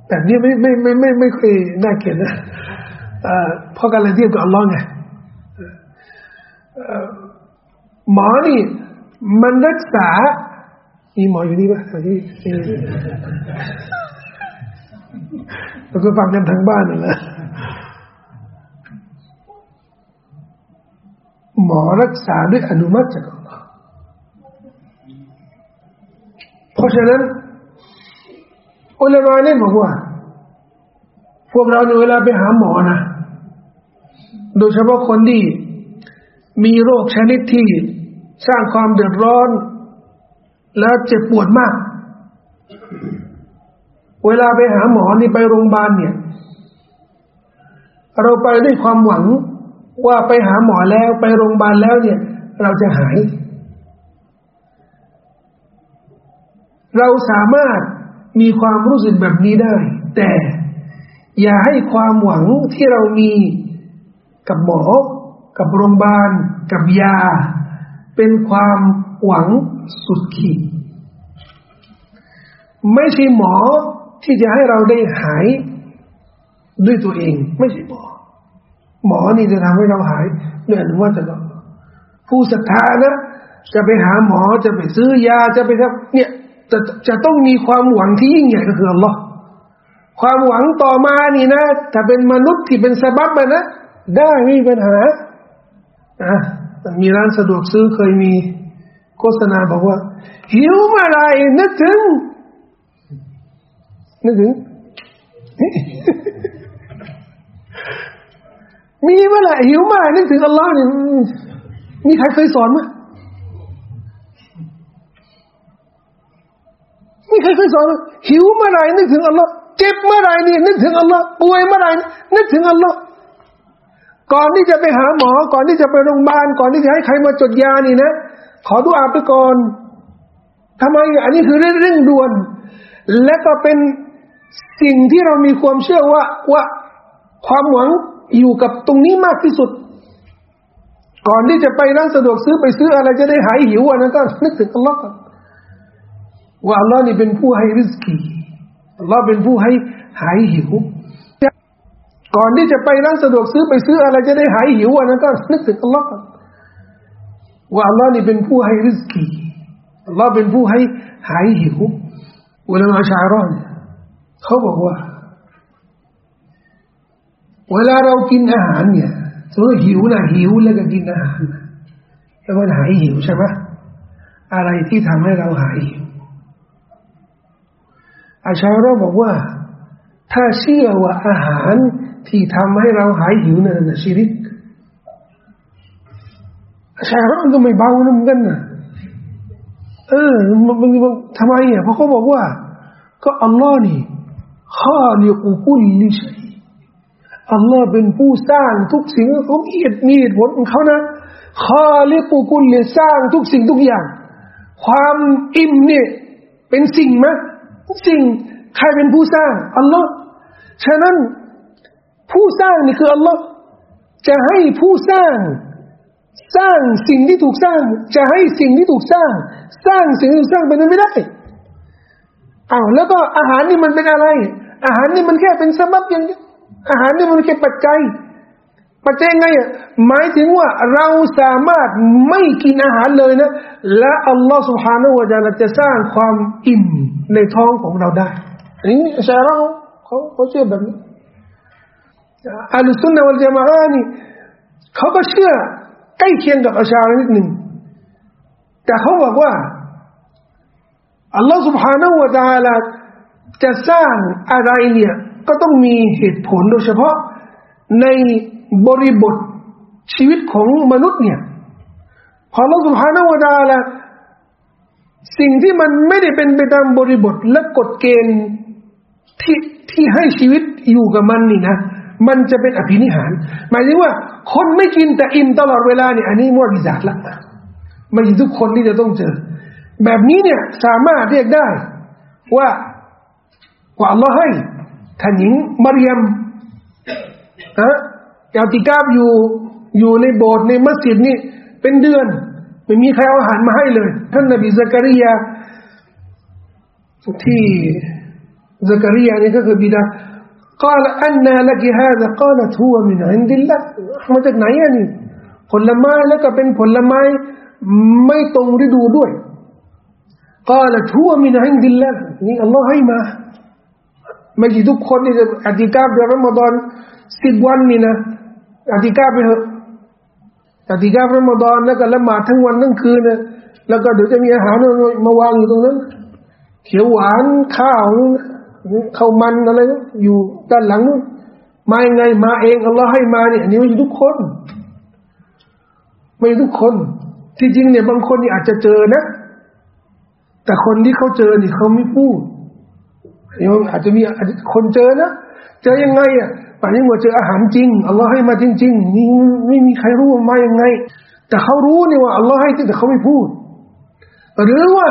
แต่นี่ไม่ไม่ไม่ไม่ไม่เคยน่าเกลียดนะเพราะการเทียบกับอัลลอฮ์ไง หมอนี่ มันรักษามีหมออยู่นี่ป่ะที่เราก็ฟังกันทางบ้านนั่นแหละหมอรักษาด้วยอนุมัติจากอัลลอฮ์เพราะฉะนั้นอุลามะเนี่ยบอกว่า พวกเราในเวลาไปหาหมอนะ โดยเฉพาะคนที่มีโรคชนิดที่ สร้างความเดือดร้อน แล้วเจ็บปวดมาก เวลาไปหาหมอนี่ไปโรงพยาบาลเนี่ย เราไปด้วยความหวังว่าไปหาหมอแล้วไปโรงพยาบาลแล้วเนี่ย เราจะหาย เราสามารถมีความรู้สึกแบบนี้ได้ แต่อย่าให้ความหวังที่เรามีกับหมอ กับโรงพยาบาล กับยา เป็นความหวังสุดขีด ไม่ใช่หมอที่จะให้เราได้หายด้วยตัวเอง ไม่ใช่หมอ หมอนี่จะทำให้เราหายด้วยอนุวัตจะผู้ศรัทธานะ จะไปหาหมอจะไปซื้อยาจะไปทำเนี่ยจะจะต้องมีความหวังที่ยิ่งใหญ่ก็คืออัลลอฮ์ความหวังต่อมานี่นะถ้าเป็นมนุษย์ที่เป็นสบับนะได้ไม่มีปัญหาอะ มีร้านสะดวกซื้อเคยมีโฆษณาบอกว่า หิวเมื่อไรนึกถึง นึกถึง มีเมื่อไรหิวเมื่อไรนึกถึงอัลลอฮ์เนี่ยมีใครเคยสอนไหมมีใครเคยสอนหิวเมื่อไรนึกถึงอัลลอฮ์เจ็บเมื่อไรนี่นึกถึงอัลลอฮ์ป่วยเมื่อไรนึกถึงอัลลอฮ์ ก่อนที่จะไปหาหมอ ก่อนที่จะไปโรงพยาบาล ก่อนที่จะให้ใครมาจดยานี่นะ ขอดูอาไปก่อนทำไม อันนี้คือเรื่องเร่งด่วน และก็เป็นสิ่งที่เรามีความเชื่อว่าว่าความหวังอยู่กับตรงนี้มากที่สุด ก่อนที่จะไปร้านสะดวกซื้อไปซื้ออะไรจะได้หายหิวอันนั้นก็นึกถึงอัลลอฮ์ก่อนว่าอัลลอฮ์นี่เป็นผู้ให้ริสกีอัลลอฮ์เป็นผู้ให้หายหิว ก่อนที่จะไปร้านสะดวกซื้อไปซื้ออะไรจะได้หายหิวอันนั้นก็นึกถึงอัลลอฮ์ว่าอัลลอฮ์นี่เป็นผู้ให้ริสกีอัลลอฮ์เป็นผู้ให้หายหิวอุลามะชารอนเขาบอกว่า เวลาเรากินอาหารเนี่ยสมมติหิวนะหิวแล้วก็กินอาหารแล้วมันหายหิวใช่ไหมอะไรที่ทำให้เราหายหิวอาชารอบอกว่า ถ้าเชื่อว่าอาหาร ที่ทำให้เราหายหิวนั่นน่ะชิริกชารอก็ไม่เบาเหมือนกันนะเออมันมันทำไมอะเพราะเขาบอกว่า ก็อัลลอฮ์นี่ข้าลิกุกุลลิชัยอัลลอฮ์เป็นผู้สร้างทุกสิ่งเขามีเหตุมีเหตุผลของเขานะข้าลิกุกุลลิสร้างทุกสิ่งทุกอย่าง ความอิ่มเนี่ยเป็นสิ่งไหมสิ่งใครเป็นผู้สร้างอัลลอฮ์ฉะนั้น ผู้สร้างนี่คืออัลลอฮ์จะให้ผู้สร้าง สร้างสิ่งที่ถูกสร้าง จะให้สิ่งที่ถูกสร้าง สร้างสิ่งที่สร้างเป็นไม่ได้อ้าวแล้วก็อาหารนี่มันเป็นอะไร อาหารนี่มันแค่เป็นสมบัติอย่างเดีอาหารนี่มันแค่ปัจจัยปัจจัยไงอะหมายถึงว่าเราสามารถไม่กินอาหารเลยนะ และอัลลอฮ์สุฮาห์นะวะจาลจะสร้างความอิ่มในท้องของเราได้อันนี้ชาวเราเขาเขาเชื่อแบบนี้ อัลสุนนะวัลจามะนี่เขาก็เชื่อใกล้เคียงกับอาชานิดหนึ่งแต่เขาบอกว่าอัลลอฮ์ سبحانه และ تعالى จะสร้างอะไรเนี่ยก็ต้องมีเหตุผลโดยเฉพาะในบริบทชีวิตของมนุษย์เนี่ยพอเราสุภาพนวดาละสิ่งที่มันไม่ได้เป็นไปตามบริบทและกฎเกณฑ์ที่ที่ให้ชีวิตอยู่กับมันนี่นะ มันจะเป็นอภินิหาร หมายถึงว่า คนไม่กินแต่อิ่มตลอดเวลาเนี่ยอันนี้มั่วดิจาตละไม่ใช่ทุกคนที่จะต้องเจอ แบบนี้เนี่ยสามารถเรียกได้ว่ากว่าอัลลอฮ์ให้ท่านหญิงมารยมนะอาติกาบอยู่อยู่ในโบสถ์ในมัสยิดนี่เป็นเดือน ไม่มีใครเอาอาหารมาให้เลย ท่านนบีซักริยาที่ซักริยานี่ก็คือบิดา قال أن لك هذا قالت هو من عند الله มาจากไหนอ่ะนี่ผลไม้แล้วก็เป็นผลไม้ไม่ตรงฤดูด้วย قالت هو من عند الله นี่อัลลอฮ์ให้มาไม่ใช่ทุกคนนี่จะอธิกาบเดือนรอมฎอนสิบวันนี่นะอธิกาบไปเถอะอธิกาบรอมฎอนแล้วก็ละหมาดทั้งวันทั้งคืนนะแล้วก็เดี๋ยวจะมีอาหารมาวางอยู่ตรงนั้นเขียวหวานข้าว เข้ามันอะไรอยู่ด้านหลังนู้นมางไงมาเองอัลลอฮ์ให้มาเนี่ยนี่ไม่ใช่ทุกคน ไม่ทุกคน ที่จริงเนี่ยบางคนนี่อาจจะเจอนะ แต่คนที่เขาเจอนี่เขาไม่พูดนี่อาจจะมีคนเจอนะเจอยังไงอะป่านนี้ว่าเจออาหารจริงอัลลอฮ์ให้มาจริงๆนี่ไม่มีใครรู้ว่ามายังไง แต่เขารู้นี่ว่าอัลลอฮ์ให้จริงแต่เขาไม่พูด หรือว่า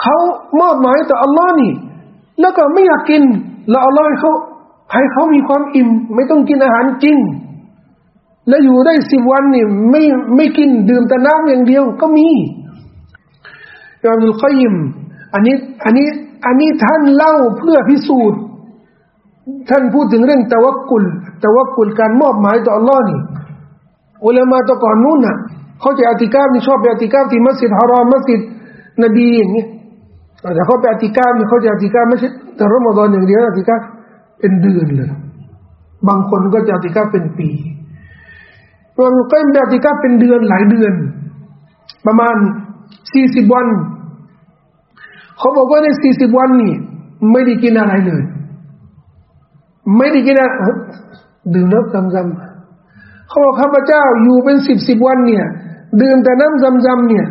เขามอบหมายต่ออัลลอฮ์นี่ แล้วก็ไม่อยากกินแล้วอัลลอให้เขาให้เขามีความอิ่ม ไม่ต้องกินอาหารจริง แล้วอยู่ได้สิบวันนี่ไม่ไม่กินดื่มแต่น้ำอย่างเดียวก็มียอมดุลกยิมอันนี้อันนี้อันนี้ท่านเล่าเพื่อพิสูจน์ ท่านพูดถึงเรื่องตะวักกุลตะวักกุลการมอบหมายต่ออัลลอฮ์นี่อุลามาตะก่อนนู้นน่ะเขาจะอธิกาบนี่ชอบไปอธิกาบที่มัสยิดฮารอมมัสยิดนบีอย่างนี้ย แต่เขาไปอธิกาบนี่เขาจะอธิกาบไม่ใช่แต่รอมฎอนอย่างเดียวอธิกาบเป็นเดือนเลย บางคนก็จะอธิกาบเป็นปีบางก็เป็นอธิกาบเป็นเดือนหลายเดือน ประมาณสี่สิบวัน เขาบอกว่าในสี่สิบวันนี่ไม่ได้กินอะไรเลย ไม่ได้กินอะไรดื่มน้ำซำๆเขาบอกข้าพเจ้าอยู่เป็นสิบสิบวันเนี่ย ดื่มแต่น้ำซำๆเนี่ย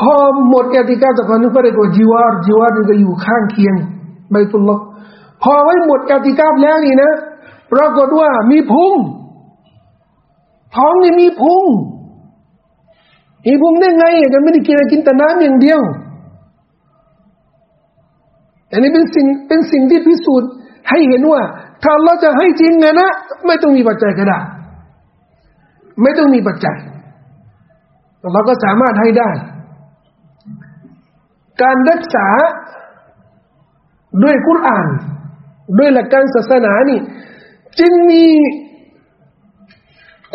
พอหมดเอติกาตะกอนนึกว่าเรียกว่าจีวารจีวารนี่ก็อยู่ข้างเคียงใบตุลลอพอไว้หมดเอติกาแล้วนี่นะปรากฏว่ามีพุงท้องนี่มีพุงมีพุงได้ไงอะไม่ได้กินอะไรกินแต่น้ำอย่างเดียวอันนี้เป็นสิ่งเป็นสิ่งที่พิสูจน์ให้เห็นว่าถ้าเราจะให้จริงนะนะไม่ต้องมีปัจจัยก็ได้ ไม่ต้องมีปัจจัยเราก็สามารถให้ได้ การรักษาด้วยคุราน ด้วยหลักการศาสนานี่ จึงมี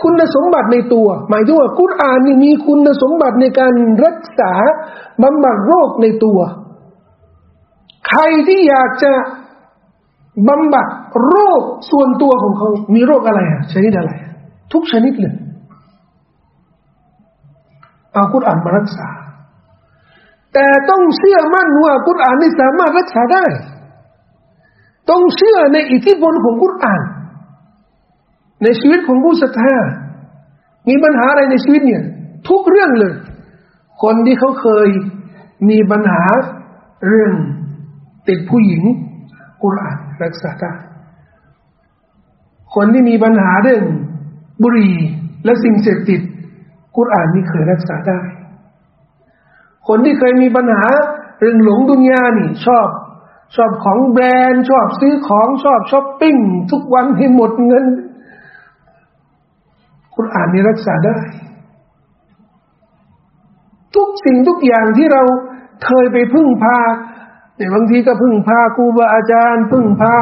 คุณสมบัติในตัว หมายถึงว่ากุรอานนี่มีคุณสมบัติในการรักษาบำบัดโรคในตัว ใครที่อยากจะบำบัดโรคส่วนตัวของเขา มีโรคอะไรอะชนิดอะไร ทุกชนิดเลย เอากุรอานมารักษา แต่ต้องเชื่อมั่นว่ากุรอานนี่สามารถรักษาได้ ต้องเชื่อในอิทธิพลของกุรอาน ในชีวิตของผู้ศรัทธา มีปัญหาอะไรในชีวิตเนี่ย ทุกเรื่องเลย คนที่เขาเคยมีปัญหาเรื่องติดผู้หญิงกุรอานรักษาได้ คนที่มีปัญหาเรื่องบุหรี่และสิ่งเสพติดกุรอานนี่เคยรักษาได้ คนที่เคยมีปัญหาเรื่องหลงดุนยานี่ ชอบ ชอบของแบรนด์ ชอบซื้อของชอบช้อปปิ้ง ทุกวันให้หมดเงินคุรานนี้รักษาได้ ทุกสิ่งทุกอย่างที่เราเคยไปพึ่งพาในบางทีก็พึ่งพาครูบาอาจารย์ พึ่งพา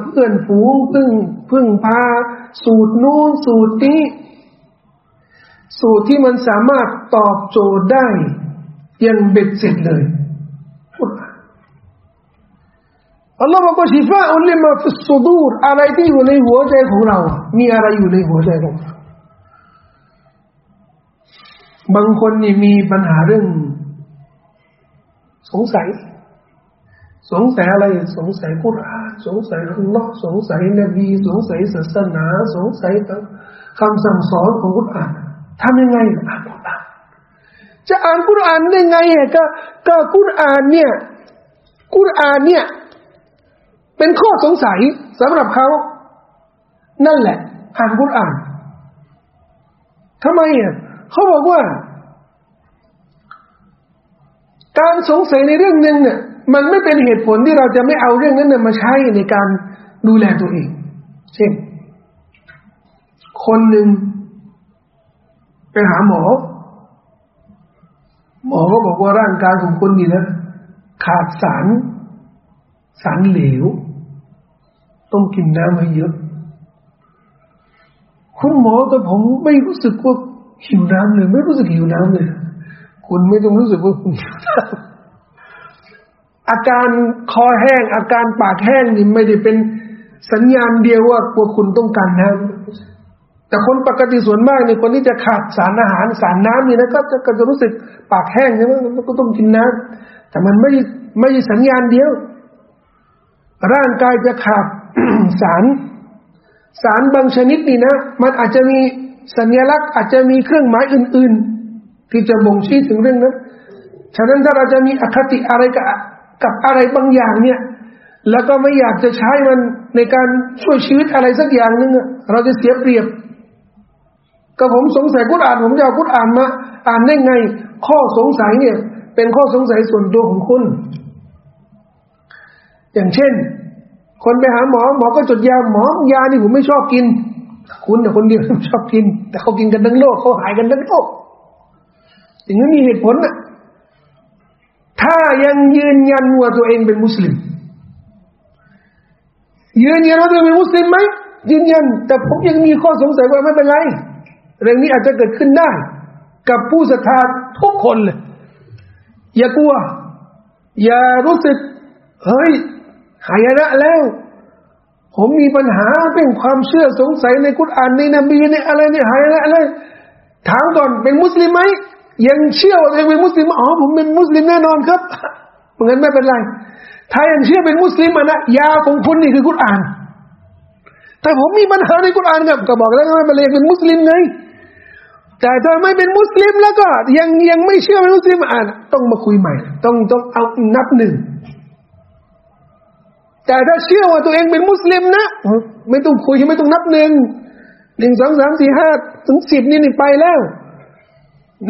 เพื่อนฝูงพึ่งพึ่งพา สูตรนู้นสูตรนี้ สูตรที่มันสามารถตอบโจทย์ได้ ยังเบ็ดเสร็จเลยอัลลอฮ์บอกว่าชิฟาอุลลิมาฟิสซูดูรอะไรที่อยู่ในหัวใจของเรา มีอะไรอยู่ในหัวใจของเราบางคนนี่มีปัญหาเรื่อง สงสัย สงสัยอะไร สงสัยกุรอานสงสัยอัลลอฮ์สงสัยนบี สงสัยศาสนา สงสัยคำสั่งสอนของกุรอานทำยังไงอ่านกุรอาน จะอ่านกุรอานได้ไงอะก็ก็กุรอานเนี่ย กุรอานเนี่ย เป็นข้อสงสัยสำหรับเขา นั่นแหละ อ่านกุรอานทำไมอะเขาบอกว่า การสงสัยในเรื่องหนึ่งเนี่ยมันไม่เป็นเหตุผลที่เราจะไม่เอาเรื่องนั้นนมาใช้ในการดูแลตัวเอง เช่น คนหนึ่งไปหาหมอ หมอก็บอกว่าร่างกายของคนนี้นะ ขาดสาร สารเหลว ต้องกินน้ำให้เยอะ คุณหมอแต่ผมไม่รู้สึกว่าหิวน้ำเลย ไม่รู้สึกหิวน้ำเลย คุณไม่ต้องรู้สึกว่าคุณหิวน้ำอาการคอแห้ง อาการปากแห้งนี่ไม่ได้เป็นสัญญาณเดียวว่าว่าคุณต้องการน้ำ แต่คนปกติส่วนมากเนี่ยคนที่จะขาดสารอาหารสารน้ำนี่นะก็จะก็จะรู้สึกปากแห้งใช่ไหมก็ต้องกินน้ำแต่มันไม่ไม่สัญญาณเดียว ร่างกายจะขาดสาร สารบางชนิดนี่นะ มันอาจจะมีสัญลักษณ์อาจจะมีเครื่องหมายอื่น ๆ ที่จะบ่งชี้ถึงเรื่องนั้นฉะนั้นถ้าเราจะมีอคติอะไรกับกับอะไรบางอย่างเนี่ย แล้วก็ไม่อยากจะใช้มันในการช่วยชีวิตอะไรสักอย่างหนึ่งเราจะเสียเปรียบ ก็ผมสงสัยกุตอ่านผมจะเอากุตอ่านมา อ่านได้ไง ข้อสงสัยเนี่ย เป็นข้อสงสัยส่วนตัวของคุณ อย่างเช่น คนไปหาหมอหมอก็จดยาหมอยานี่ผมไม่ชอบกิน คุณแต่คนเดียวชอบกิน แต่เขากินกันทั้งโลกเขาหายกันทั้งโลกอย่างนี้มีเหตุผลนะถ้ายังยืนยันว่าตัวเองเป็นมุสลิม ยืนยันว่าตัวเองเป็นมุสลิมไหมยืนยัน แต่ผมยังมีข้อสงสัยว่าไม่เป็นไร เรื่องนี้อาจจะเกิดขึ้นได้ กับผู้ศรัทธาทุกคนเลยอย่ากลัว อย่ารู้สึก เฮ้ยหายนะแล้ว ผมมีปัญหาเป็นความเชื่อสงสัยในกุตอานในนบีในอะไรเนี่หายนะอะไรถามก่อนเป็นมุสลิมไหมยังเชื่อว่าเป็นมุสลิมอ๋อผมเป็นมุสลิมแน่นอนครับงั้นไม่เป็นไรถ้ายังเชื่อเป็นมุสลิมนะยาของคุณนี่คือกุตอาน แต่ผมมีปัญหาในกุตอานครับก็บอกแล้วไม่เป็นไรเป็นมุสลิมไง แต่ถ้าไม่เป็นมุสลิมแล้วก็ยังยังไม่เชื่อเป็นมุสลิมอ่านต้องมาคุยใหม่ ต้องต้องเอานับหนึ่งแต่ถ้าเชื่อว่าตัวเองเป็นมุสลิมนะไม่ต้องคุยไม่ต้องนับหนึ่งหนึ่งสองสามสี่ห้าถึงสิบนี่นี่ไปแล้ว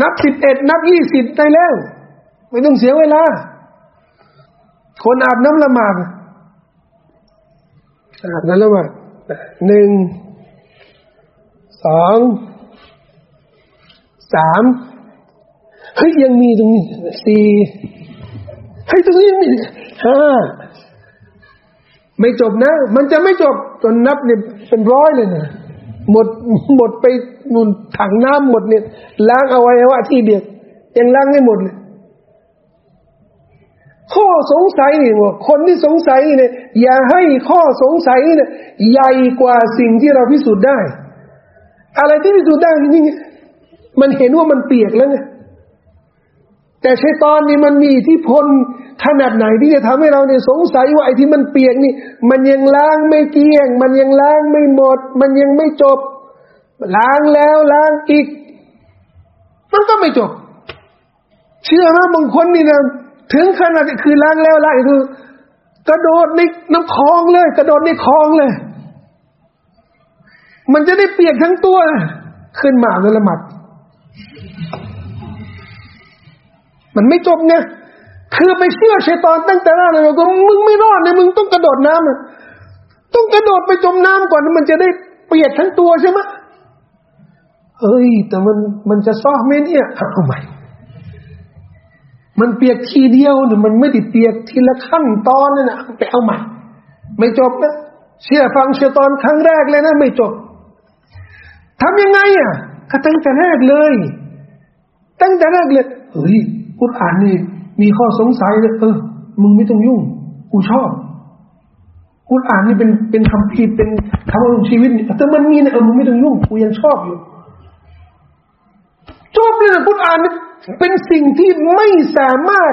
นับสิบเอ็ดนับยี่สิบได้แล้ว ไม่ต้องเสียเวลา คนอาบน้ำละหมาดอาบน้ำละหมาดหนึ่งสอง สามเฮ้ยยังมีตรงนี้สี่เฮ้ยตรงนี้มีห้าไม่จบนะ มันจะไม่จบจนนับเนี่ยเป็นร้อยเลยนะหมดหมดไปนุนถังน้ำหมดเนี่ยล้างเอาไว้ว่าที่เดียวยังล้างไม่หมดเลยข้อสงสัยนี่ว่าคนที่สงสัยเนี่ยอย่าให้ข้อสงสัยเนี่ยใหญ่กว่าสิ่งที่เราพิสูจน์ได้ อะไรที่พิสูจน์ได้นี่ มันเห็นว่ามันเปียกแล้วไงแต่ชัยตอนนี้มันมีอิทธิพลขนาดไหนที่จะทำให้เราเนี่ยสงสัยว่าไอ้ที่มันเปียกนี่ มันยังล้างไม่เกลี้ยง มันยังล้างไม่หมด มันยังไม่จบ ล้างแล้วล้างอีก มันก็ไม่จบ เชื่อไหมบางคนนี่นะถึงขนาดคือล้างแล้วล้างอีกคือกระโดดในน้ำคลองเลย กระโดดในคลองเลย มันจะได้เปียกทั้งตัว ขึ้นมาแล้วละหมัด มันไม่จบไงคือไปเชื่อชัยตอนตั้งแต่แรกเลยก็มึงไม่รอดเลยมึงต้องกระโดดน้ำต้องกระโดดไปจมน้ำก่อนมันจะได้เปียกทั้งตัวใช่ไหมเฮ้ย แต่มันมันจะซ้อไหมเนี่ยเอาใหม่มันเปียกทีเดียวเนี่ยมันไม่ได้เปียกทีละขั้นตอนนี่นะไปเอาใหม่ ไม่จบนะเชื่อฟังเชตอนครั้งแรกเลยนะ ไม่จบทำยังไงอะ ก็ตั้งแต่แรกเลย ตั้งแต่แรกเลยเฮ้ยกุรอานนี่มีข้อสงสัยเลยเออ มึงไม่ต้องยุ่ง กูชอบกุรอานนี่เป็นเป็นคำพีเป็นคำของชีวิตแต่มันมีเนี่ยเออมึงไม่ต้องยุ่งกูยังชอบอยู่ชอบเลยนะกุรอานเป็นสิ่งที่ไม่สามารถ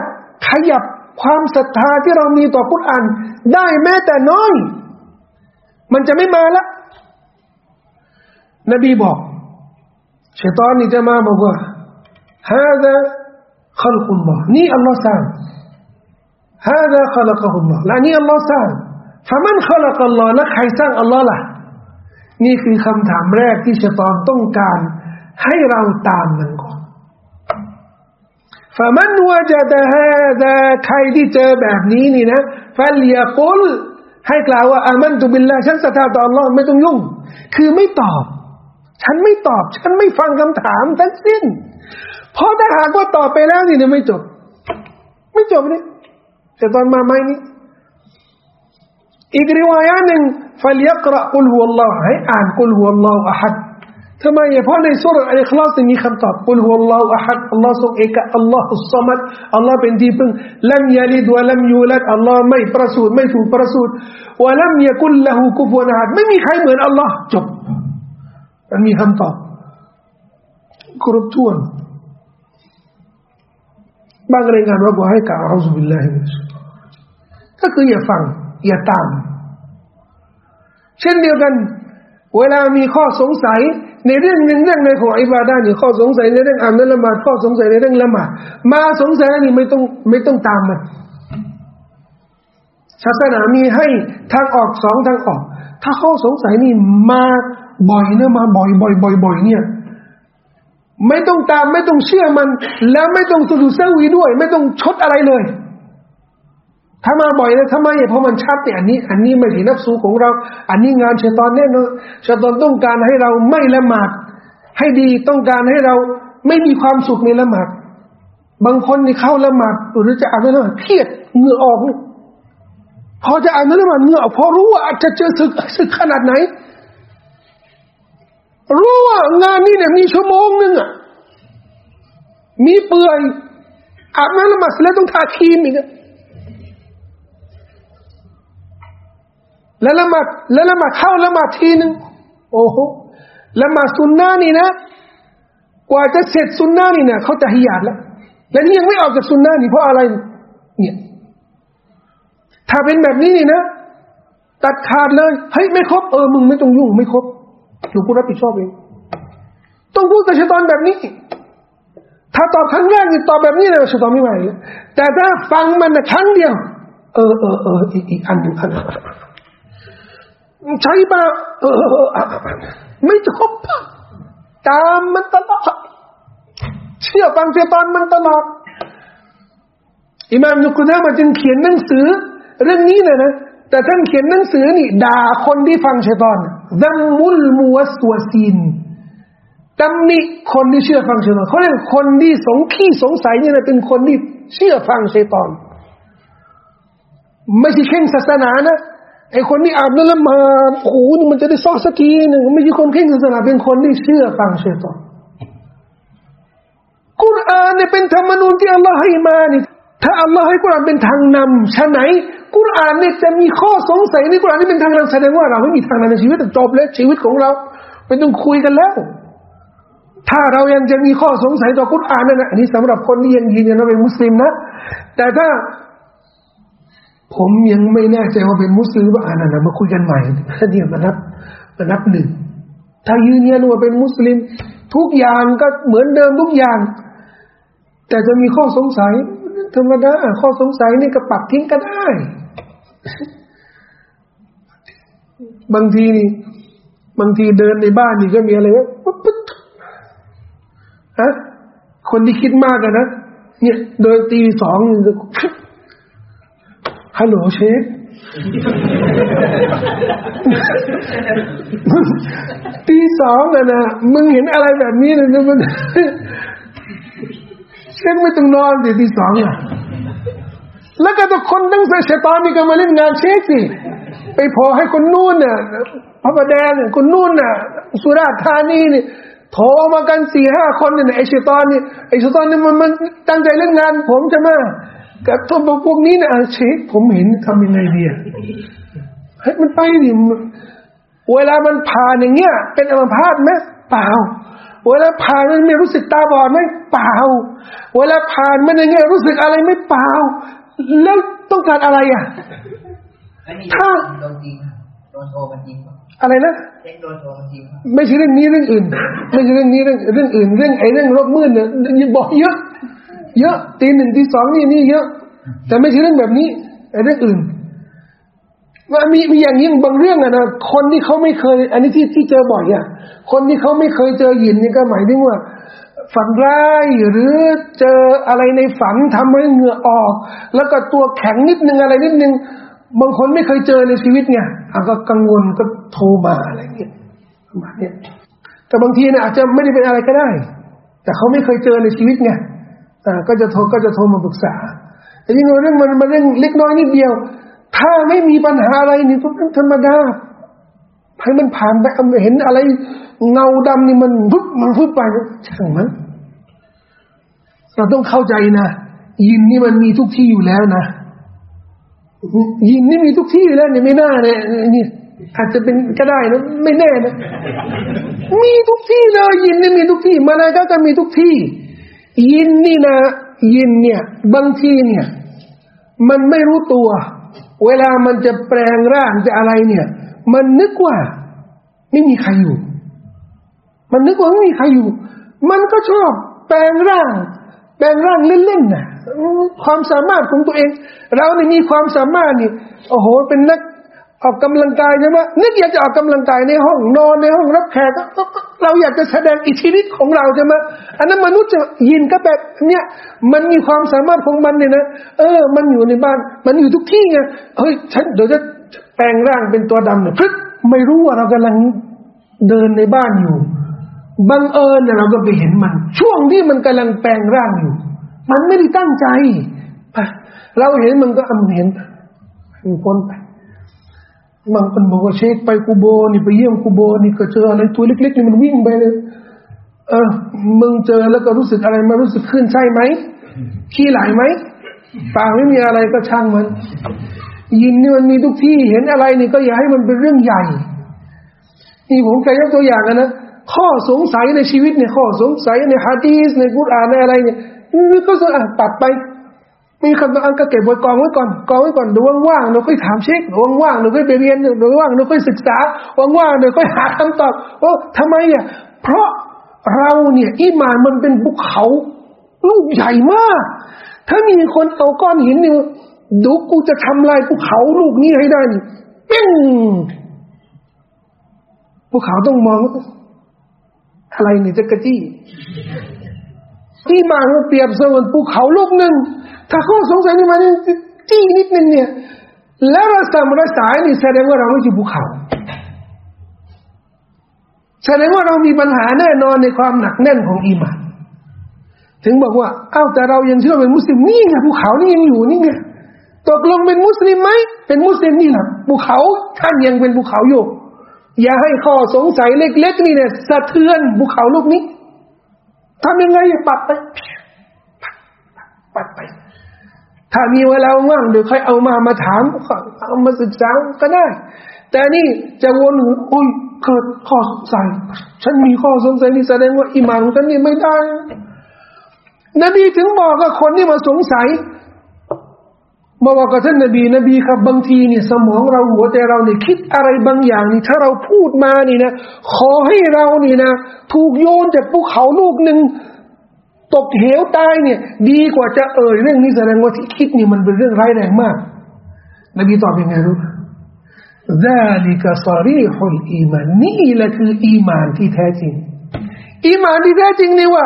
ขยับความศรัทธาที่เรามีต่อกุรอานได้แม้แต่น้อย มันจะไม่มาละ นบีบอก ชตยนี่จะมาบอกว่าฮาดะขลกุลลอฮ์นี่อัลลอฮ์สร้างฮาดะขลกุลลอฮ์และนี่อัลลอฮ์สร้างฟะมันขลกุลลอฮ์และใครสร้างอัลลอฮ์ล่ะนี่คือคำถามแรกที่ชัตอนต้องการ ให้เราตามมันก่อนฟะมันว่ะจัดฮาดะใครที่เจอแบบนี้นี่นะฟัลยากุลให้กล่าวว่าอามันตุบิลลาฉันศรัทธาต่ออัลลอฮ์ไม่ต้องยุ่ง คือไม่ตอบ ฉันไม่ตอบ ฉันไม่ฟังคำถามทั้งสิ้น เพราะถ้าหากว่าตอบไปแล้วนี่เนี่ยไม่จบ ไม่จบนี่แต่ตอนมาไม่นี่อีกริวายาหนึ่งฟัลยักระกุลหัวลอให้อ่านกุลหัวลออะฮัดทำไมเพราะในสุรอัลคลาสมีคำตอบกุลหัวลออะฮัดอัลลอฮ์ทรงเอกอัลลอฮ์อุสมัดอัลลอฮ์เป็นที่พึ่งลัมยาลิดวะลัมยูลัดอัลลอฮ์ไม่ประสูติไม่ถูกประสูติวะลัมยกุลละหูกุฟวนะฮัดไม่มีใครเหมือนอัลลอฮ์จบ มันมีคำตอบครบถ้วนบางรายงานว่าบอกให้กล่าวอัลลอฮฺบิลลาฮิมินก็คืออย่าฟัง อย่าตาม เช่นเดียวกัน เวลามีข้อสงสัย ในเรื่องหนึ่งเรื่องในของอิบาดานี่ข้อสงสัยในเรื่องอ่านในละหมาดข้อสงสัยในเรื่องละหมาดมาสงสัยนี่ไม่ต้องไม่ต้องตามมันศาสนามีให้ทางออกสองทางออก ถ้าข้อสงสัยนี่มา บ่อยนะมาบ่อยบ่อยบ่อยบ่อยเนี่ยไม่ต้องตามไม่ต้องเชื่อมัน แล้วไม่ต้องสุดุดเซวีด้วย ไม่ต้องชดอะไรเลย ถ้ามาบ่อยแล้วทำไมเพราะมันชัดแต่อันนี้ อันนี้ไม่ใช่นับสูของเรา อันนี้งานเชตอนแน่นอนเชตอนต้องการให้เราไม่ละหมาด ให้ดีต้องการให้เราไม่มีความสุขในละหมาดบางคนนี่เข้าละหมาดหรือจะอ่านละหมาดเครียดเหงื่อออกพอจะอ่านละหมาดเหงื่อออกพอรู้ว่าจะเจอศึกศึกขนาดไหน รู้ว่างานนี้เนี่ยมีชั่วโมงนึงอะมีเปื่อยอาบน้ำละหมาดแล้วต้องทาครีมอีกแล้วละหมาดแล้วละหมาดเข้าละหมาดทีนึงโอ้โหละหมาดสุนนะนี่นะ กว่าจะเสร็จสุนนะนี่เนี่ยเขาจะหิยาดแล้วแล้วนี่ยังไม่ออกจากสุนนะนี่เพราะอะไร เนี่ย ถ้าเป็นแบบนี้นี่นะ ตัดขาดเลยเฮ้ยไม่ครบเออมึงไม่ต้องยุ่งไม่ครบ หนูผู้รับผิดชอบเองต้องพูดกับชะตอนแบบนี้ ถ้าตอบครั้งแรกนี่ตอบแบบนี้เลยชะตอนไม่ไหวเลยแต่ถ้าฟังมันครั้งเดียว เออเออเอออีกอันหนึ่งอันใช่ปะเออไม่จบตามมันตลอดเชื่อฟังเชื่อตอนมันตลอดอิมามนุกุดามาจึงเขียนหนังสือ เรื่องนี้เลยนะ แต่ท่านเขียนหนังสือนี่ด่าคนที่ฟังชัยตอนดัมมุลมูวสตัวซีนตำหนิคนที่เชื่อฟังชัยตอนเขาเรียกคนที่สงขี้สงสัยเนี่ยเป็นคนที่เชื่อฟังชัยตอน ไม่ใช่เข่งศาสนานะไอคนที่อาบน้ำละมาโอ้โหมันจะได้ซอกสักทีหนึ่งไม่ใช่คนเข่งศาสนาเป็นคนที่เชื่อฟังเชื่อต่อกุรอานเนี่ยเป็นธรรมนูญที่อัลลอฮ์ให้มานี่ ถ้าอัลลอฮ์ให้กุรอานเป็นทางนำชะไหน กุรอานเนี่ยจะมีข้อสงสัยในกุรอานที่เป็นทางนำแสดงว่าเราไม่มีทางนำในชีวิตจบแล้วชีวิตของเราไม่ต้องคุยกันแล้ว ถ้าเรายังจะมีข้อสงสัยต่อกุรอานนั่นนะอันนี้สำหรับคนที่ยังยืนยันว่าเป็นมุสลิมนะ แต่ถ้า ผมยังไม่แน่ใจว่าเป็นมุสลิมว่าอ่านนะมาคุยกันใหม่เดี๋ยมานับมานับหนึ่งถ้ายืนยันว่าเป็นมุสลิม ทุกอย่างก็เหมือนเดิมทุกอย่าง แต่จะมีข้อสงสัย ธรรมดา ข้อสงสัยนี่ก็ปัดทิ้งก็ได้ บางทีนี่ บางทีเดินในบ้านนี่ก็มีอะไรวะปุ๊บฮะคนที่คิดมากกันนะเนี่ย โดยตีสองฮัลโหลเชฟตีสองอะนะมึงเห็นอะไรแบบนี้เลยมึง เชฟไม่ต้องนอนสิตีสองอะแล้วก็ทุกคนตั้งเชตอนนี่ก็มาเล่นงานเชฟสิไปพอให้คนนู่นน่ะพระประแดงคนนู่นน่ะ สุราษฎร์ธานีนี่โทรมากันสี่ห้าคนเนี่ยไอเชตอนนี่ไอเชตอนนี่มันมันตั้งใจเล่นงาน ผมจะมากับตัวพวกนี้นะเชคผมเห็นทำยังไงดีอะให้มันไปดิเวลามันผ่านอย่างเงี้ยเป็นอัมพาตไหมเปล่า เวลาผ่านมันไม่รู้สึกตาบอดไหมเปล่า เวลาผ่านมันอย่างเงี้ยรู้สึกอะไรไม่เปล่า แล้วต้องการอะไรอะถ้าโดนจริงโดนโทรมันจริงอะไรนะไม่ใช่เรื่องนี้เรื่องอื่น ไม่ใช่เรื่องนี้เรื่องเรื่องอื่น เรื่องไอ้เรื่องรบมืดเนี่ยบอกเยอะ เยอะตีหนึ่งตีสองนี่นี่เยอะ แต่ไม่ใช่เรื่องแบบนี้ไอ้เรื่องอื่น ว่ามีมีอย่างยิ่งบางเรื่องอะนะคนที่เขาไม่เคย อันนี้ที่ที่เจอบ่อยอะคนที่เขาไม่เคยเจอหยินนี่ก็หมายถึงว่า ฝันร้ายหรือเจออะไรในฝันทำให้เหงื่อออก แล้วก็ตัวแข็งนิดนึงอะไรนิดนึงบางคนไม่เคยเจอในชีวิตไงอาก็กังวลก็โทรมาอะไรเงี้ยประมาณนี้แต่บางทีนี่ยอาจจะไม่ได้เป็นอะไรก็ได้ แต่เขาไม่เคยเจอในชีวิตไงอ่าก็จะโทรก็จะโทรมาปรึกษาแต่ที่งเรื่องมันมันเรื่องเล็กน้อยนิดเดียว ถ้าไม่มีปัญหาอะไรนี่ก็ธรรมดาให้มันผ่านไปเห็นอะไร เงาดำนี่มันวุบมันวุบไปช่างมันเราต้องเข้าใจนะยินนี่มันมีทุกที่อยู่แล้วนะยินนี่มีทุกที่อยู่แล้วเนี่ยไม่น่าเนี่ยนี่อาจจะเป็นก็ได้นะไม่แน่นะมีทุกที่เลยยินนี่มีทุกที่มานาก็จะมีทุกที่ ยินนี่นะ ยินเนี่ย บางทีเนี่ย มันไม่รู้ตัว เวลามันจะแปลงร่างจะอะไรเนี่ย มันนึกว่า ไม่มีใครอยู่ มันนึกว่าไม่มีใครอยู่ มันก็ชอบแปลงร่าง แปลงร่างเล่นๆนะความสามารถของตัวเอง เราเนี่ยมีความสามารถนี่โอ้โหเป็นนัก ออกกำลังกายใช่ไหมนึกอยากจะออกกำลังกายในห้องนอนในห้องรับแขกเราอยากจะแสดงอิทธิฤทธิ์ของเราใช่ไหมอันนั้นมนุษย์จะยินก็แบบเนี้ยมันมีความสามารถของมันเนี่ยนะเออ มันอยู่ในบ้าน มันอยู่ทุกที่ไงเฮ้ยฉันเดี๋ยวจะแปลงร่างเป็นตัวดำเนี่ยพึกไม่รู้ว่าเรากำลังเดินในบ้านอยู่บังเอิญเนี่ยเราก็ไปเห็นมัน ช่วงที่มันกำลังแปลงร่างอยู่ มันไม่ได้ตั้งใจเราเห็นมันก็อำเห็นมันพ้นไป บางคนบอกว่าเชคไปกูโบนี่ไปเยี่ยมกูโบนี่ก็เจออะไรตัวเล็กๆนี่มันวิ่งไปเลยเออมึงเจอแล้วก็รู้สึกอะไรมารู้สึกขึ้นใช่ไหมขี้ไหลไหมปากไม่มีอะไรก็ช่างมัน ยินนี่มันมีทุกที่เห็นอะไรนี่ก็อย่าให้มันเป็นเรื่องใหญ่ นี่ผมแค่ยกตัวอย่างนะข้อสงสัยในชีวิตเนี่ยข้อสงสัยในฮะดีสในกุรอานในอะไรเนี่ยนี่ก็จะตัดไป มีคำบางอันก็เก็บไว้กองไว้ก่อนกองไว้ก่อนดูว่างๆเราค่อยถามเช็คว่างๆเราค่อยไปเรียนดูว่างๆเราค่อยศึกษาว่างๆเราค่อยหาคำตอบว่าทำไมอะเพราะเราเนี่ยอิมานมันเป็นภูเขาลูกใหญ่มาก ถ้ามีคนเอาก้อนหินนี่ดูกูจะทำลายภูเขาลูกนี้ให้ได้ปิ้งภูเขาต้องมองอะไรนี่จะกระจี้ที่มาเปรียบเสมือนภูเขาลูกหนึ่ง ถ้าข้อสงสัยนี่มันจี้นิดนึงเนี่ย แล้วเราสามรสายนี่แสดงว่าเราไม่ใช่ภูเขาแสดงว่าเรามีปัญหาแน่นอนในความหนักแน่นของอีมานถึงบอกว่า เอ้าแต่เรายังเชื่อเป็นมุสลิมนี่ไงภูเขานี่ยังอยู่นี่ไงตกลงเป็นมุสลิมไหมเป็นมุสลิมนี่แหละภูเขาท่านยังเป็นภูเขาอยู่ อย่าให้ข้อสงสัยเล็กๆนี่เนี่ยสะเทือนภูเขาลูกนี้ทำยังไงปัดไปปัดไป ถ้ามีเวลาว่างเดี๋ยวค่อยเอามามาถามเอามาศึกษาก็ได้ แต่นี่จะวนหูโอ้ยเกิดข้อสงสัย ฉันมีข้อสงสัยนี่แสดงว่าอิมานฉันนี่ไม่ได้นบีถึงบอกกับคนที่มาสงสัยมาบอกกับท่านนบีนบีครับบางทีเนี่ยสมองเราหัวใจเราเนี่ยคิดอะไรบางอย่างนี่ถ้าเราพูดมานี่นะ ขอให้เรานี่นะ ถูกโยนจากภูเขาลูกหนึ่ง ตกเหวตายเนี่ย ดีกว่าจะเอ่ยเรื่องนี้แสดงว่าที่คิดนี่มันเป็นเรื่องร้ายแรงมาก นบีตอบยังไงรู้ ذلك صريح الإيمان นี่แหละคืออีมานที่แท้จริง อีมานที่แท้จริงนี่ว่า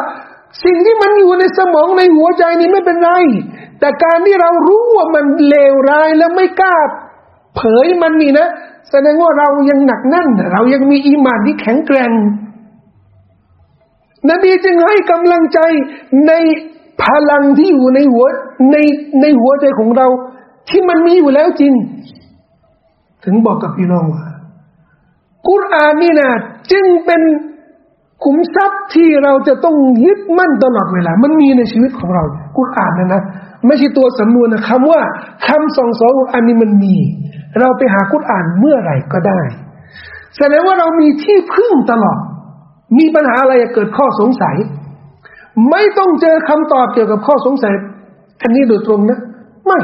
สิ่งที่มันอยู่ในสมองในหัวใจนี่ไม่เป็นไร แต่การที่เรารู้ว่ามันเลวร้ายแล้วไม่กล้า เผยมันนี่นะ แสดงว่าเรายังหนักแน่นเรายังมีอีมานที่แข็งแกร่ง นบีจึงให้กำลังใจในพลังที่อยู่ในหัวในในหัวใจของเรา ที่มันมีอยู่แล้วจริง ถึงบอกกับพี่น้องว่ากุรอานนี่นะจึงเป็นขุมทรัพย์ที่เราจะต้องยึดมั่นตลอดเวลา มันมีในชีวิตของเรากุรอานนะนะไม่ใช่ตัวสำนวนนะคำว่าคำส่งสอนกุรอานนี่มันมี เราไปหากุรอานเมื่อไหร่ก็ได้แสดงว่าเรามีที่พึ่งตลอด มีปัญหาอะไรเกิดข้อสงสัย ไม่ต้องเจอคำตอบเกี่ยวกับข้อสงสัย อันนี้โดยตรงนะ ไม่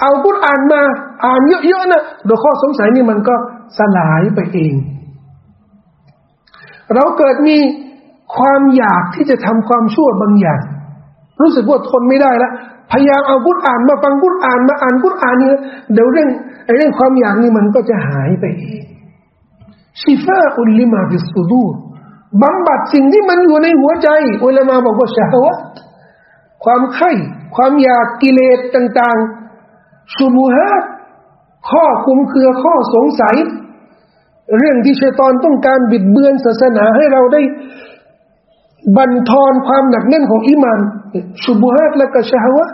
เอากุรอ่านมา อ่านเยอะๆนะโดยข้อสงสัยนี่มันก็สลายไปเอง เราเกิดมีความอยากที่จะทำความชั่วบางอย่าง รู้สึกว่าทนไม่ได้แล้วพยายามเอากุรอ่านมาฟังกุรอ่านมาอ่านกุรอ่านนี่เดี๋ยวเรื่องไอ้เรื่องความอยากนี่มันก็จะหายไปเองشفاء لما في الصدور บำบัดสิ่งที่มันอยู่ในหัวใจอุลามาบอกว่าشهوة ความใคร่ความอยากกิเลสต่างๆشبهة ข้อคลุมเครือข้อสงสัย เรื่องที่ชัยตอนต้องการบิดเบือนศาสนาให้เราได้บันทอนความหนักแน่นของอิมานชุบุฮัตและก็ชาวะ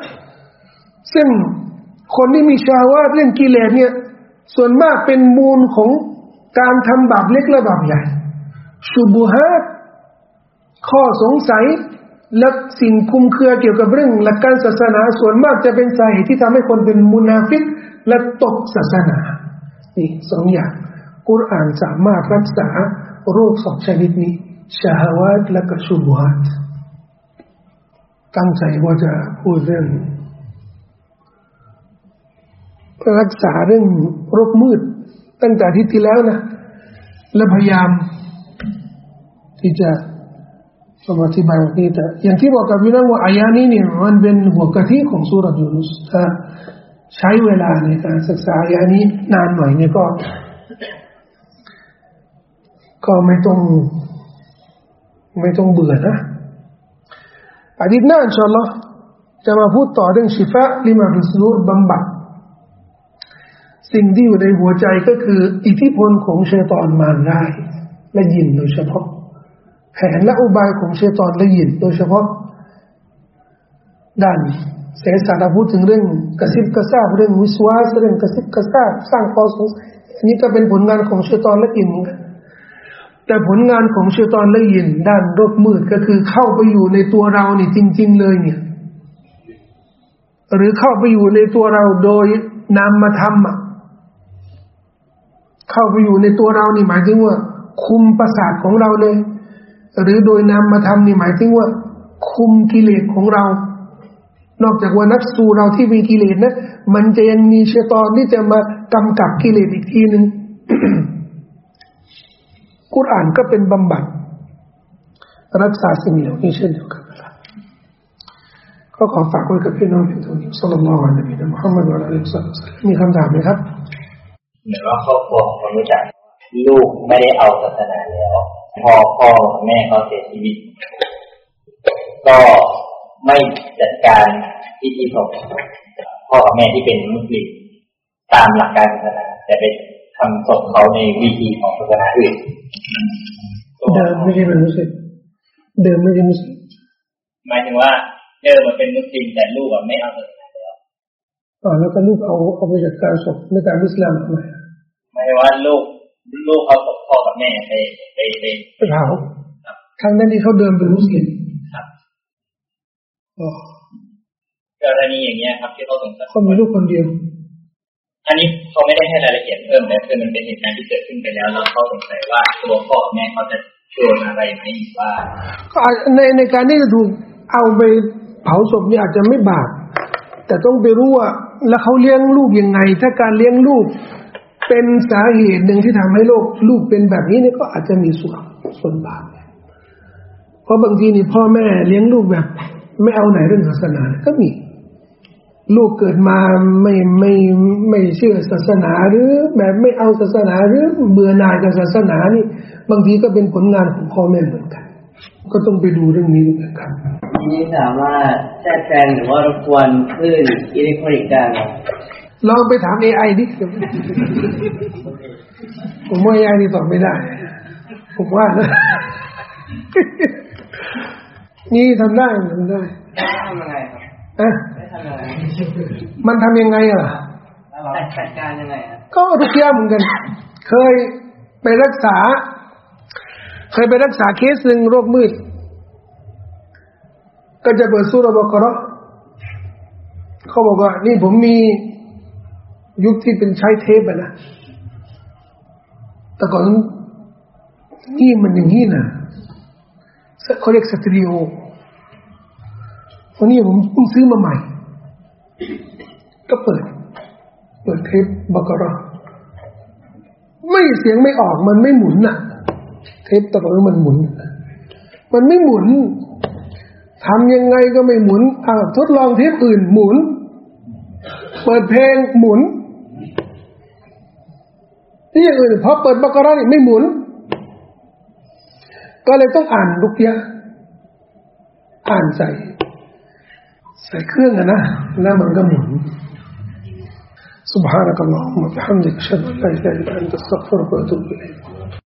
ซึ่งคนที่มีชาวะเรื่องกิเลสเนี่ย ส่วนมากเป็นมูลของการทำบาปเล็กและบาปใหญ่ ชุบุฮัตข้อสงสัยและสิ่งคุมเครือเกี่ยวกับเรื่องหลักการศาสนาส่วนมากจะเป็นสาเหตุที่ทำให้คนเป็นมุนาฟิกและตกศาสนานี่สองอย่างกุรอานสามารถรักษาโรคสองชนิดนี้ชาฮวาตและก็ชุบฮัตตั้งใจว่าจะพูดเรื่องรักษาเรื่องโรคมืด ตั้งแต่ที่ที่แล้วนะ และพยายาม ที่จะสมอธิบายนี้แต่อย่างที่บอกกับพี่น้องว่าอายานี้เนี่ยมันเป็นหัวกะทิของสุรยูนุสถ้าใช้เวลาในการศึกษาอายานี้นานหน่อยเนี่ยก็ ก็ไม่ต้องไม่ต้องเบื่อนะอาทิตย์หน้าอินชาอัลลอฮ์จะมาพูดต่อเรื่องชิฟะลิมารุสลูบำบัดสิ่งที่อยู่ในหัวใจก็คือ อิทธิพลของเชตอนมารได้และยินโดยเฉพาะ แผนและอุบายของเชตอนและยินโดยเฉพาะ ด้านเสสารพูดถึงเรื่องกระซิบกระซาบเรื่องวิสวาสเรื่องกระซิบกระซาบสร้างความสงสัยอันนี้ก็เป็นผลงานของเชตอนและยินเหมือนกันแต่ผลงานของเชตอนละเอียดด้านรบมืดก็คือเข้าไปอยู่ในตัวเรานี่จริง ๆ เลยเนี่ย หรือเข้าไปอยู่ในตัวเราโดยนำมาทำอะเข้าไปอยู่ในตัวเรานี่หมายถึงว่า คุมประสาทของเราเลย หรือโดยนำมาทำนี่หมายถึงว่า คุมกิเลสของเรา นอกจากว่านักสู้เราที่มีกิเลสนะ มันจะยังมีเชตอนที่จะมากำกับกิเลสอีกทีหนึ่งกุรอานก็เป็นบำบัด รักษาสิ่งเหล่านี้เช่นเดียวกันก็ขอฝากไว้กับพี่น้องที่ตรงนี้สัลลัลลอฮุอะลัยฮิวะมุฮัมมัดวะอะลัยฮิสซาลมีคำถามไหมครับเหมือนว่าครอบครัวของคนรู้จักลูกไม่ได้เอาศาสนาแล้ว พอพ่อแม่เขาเสียชีวิต ก็ไม่จัดการพิธีศพพ่อกับแม่ที่เป็นมุสลิมตามหลักการศาสนาแต่ไปทำศพเขาในวิธีของศาสนาอื่นเดิมไม่ใช่เป็นมุสลิมเดิมไม่ใช่มุสลิมหมายถึงว่าเดิมมันเป็นมุสลิมแต่ลูกอะไม่เอาศาสนาแล้วอ่าแล้วก็ลูกเอาเอาไปจัดการศพในการอิสลามทำไมหมายว่าลูกลูกเอาศ พพ่อกับแม่ไปไปไปไปเผาทั้งนั้นที่เขาเดินเป็นมุสลิมครับอ๋อกรณีอย่างเงี้ยครับที่เขาสงสัยเขามีลูกคนเดียว อันนี้เขาไม่ได้ให้รายละเอียดเพิ่มแต่คือมันเป็นเหตุการณ์ที่เกิดขึ้นไปแล้วแล้วเขาสงสัยว่าตัวพ่อกับแม่เขาจะโดนอะไรไหมหรือว่าก็อาจในในการที่จะถูกเอาไปเผาศพนี่อาจจะไม่บาปแต่ต้องไปรู้ว่าแล้วเขาเลี้ยงลูกยังไง ถ้าการเลี้ยงลูก เป็นสาเหตุหนึ่งที่ทำให้โลกลูกเป็นแบบนี้เนี่ยก็อาจจะมีส่วนส่วนบาปเพราะบางทีนี่พ่อแม่เลี้ยงลูกแบบ ไม่เอาไหนเรื่องศาสนาก็มี ลูกเกิดมาไม่ไม่ไม่เชื่อศาสนาหรือแบบไม่เอาศาสนาหรือเบื่อหน่ายกับศาสนานี่ บางทีก็เป็นผลงานของพ่อแม่เหมือนกัน ก็ต้องไปดูเรื่องนี้เหมือนกันนี้สามารถแทรกแซงหรือว่ารบกวนคลื่นอิเล็กทรอนิกส์ได้ไหม ลองไปถาม AI ดิผมว่า AI นี่ตอบไม่ได้ ผมว่านะนี่ทำได้ทำได้ทำยังไงครับอะได้ทำยังไงมันทำยังไงอะจัดจัดการยังไงครับก็ทุกอย่างเหมือนกัน เคยไปรักษา เคยไปรักษาเคสหนึ่งโรคมืด ก็จะเปิดสู้ระบบกรอะเขาบอกว่า นี่ผมมี ยุคที่เป็นใช้เทปนะแต่ก่อนนี่มันอย่างนี้นะเขาเรียกสตรีโอวันนี้ผมเพิ่งซื้อมาใหม่ ก็เปิด เปิดเทปบักระไม่เสียงไม่ออกมันไม่หมุนน่ะ เทปตะกอนมันหมุน มันไม่หมุนทำยังไงก็ไม่หมุนอ่าทดลองเทปอื่นหมุน เปิดเพลงหมุน ที่อย่างอื่นพอเปิดบักระนี่ไม่หมุน ก็เลยต้องอ่านลุกยะอ่านใส่ ใส่เครื่องอะนะแล้วมันก็หมุน سبحانك اللهم وبحمدك أشهد أن لا إله إلا أنت أستغفرك وأتوب إليك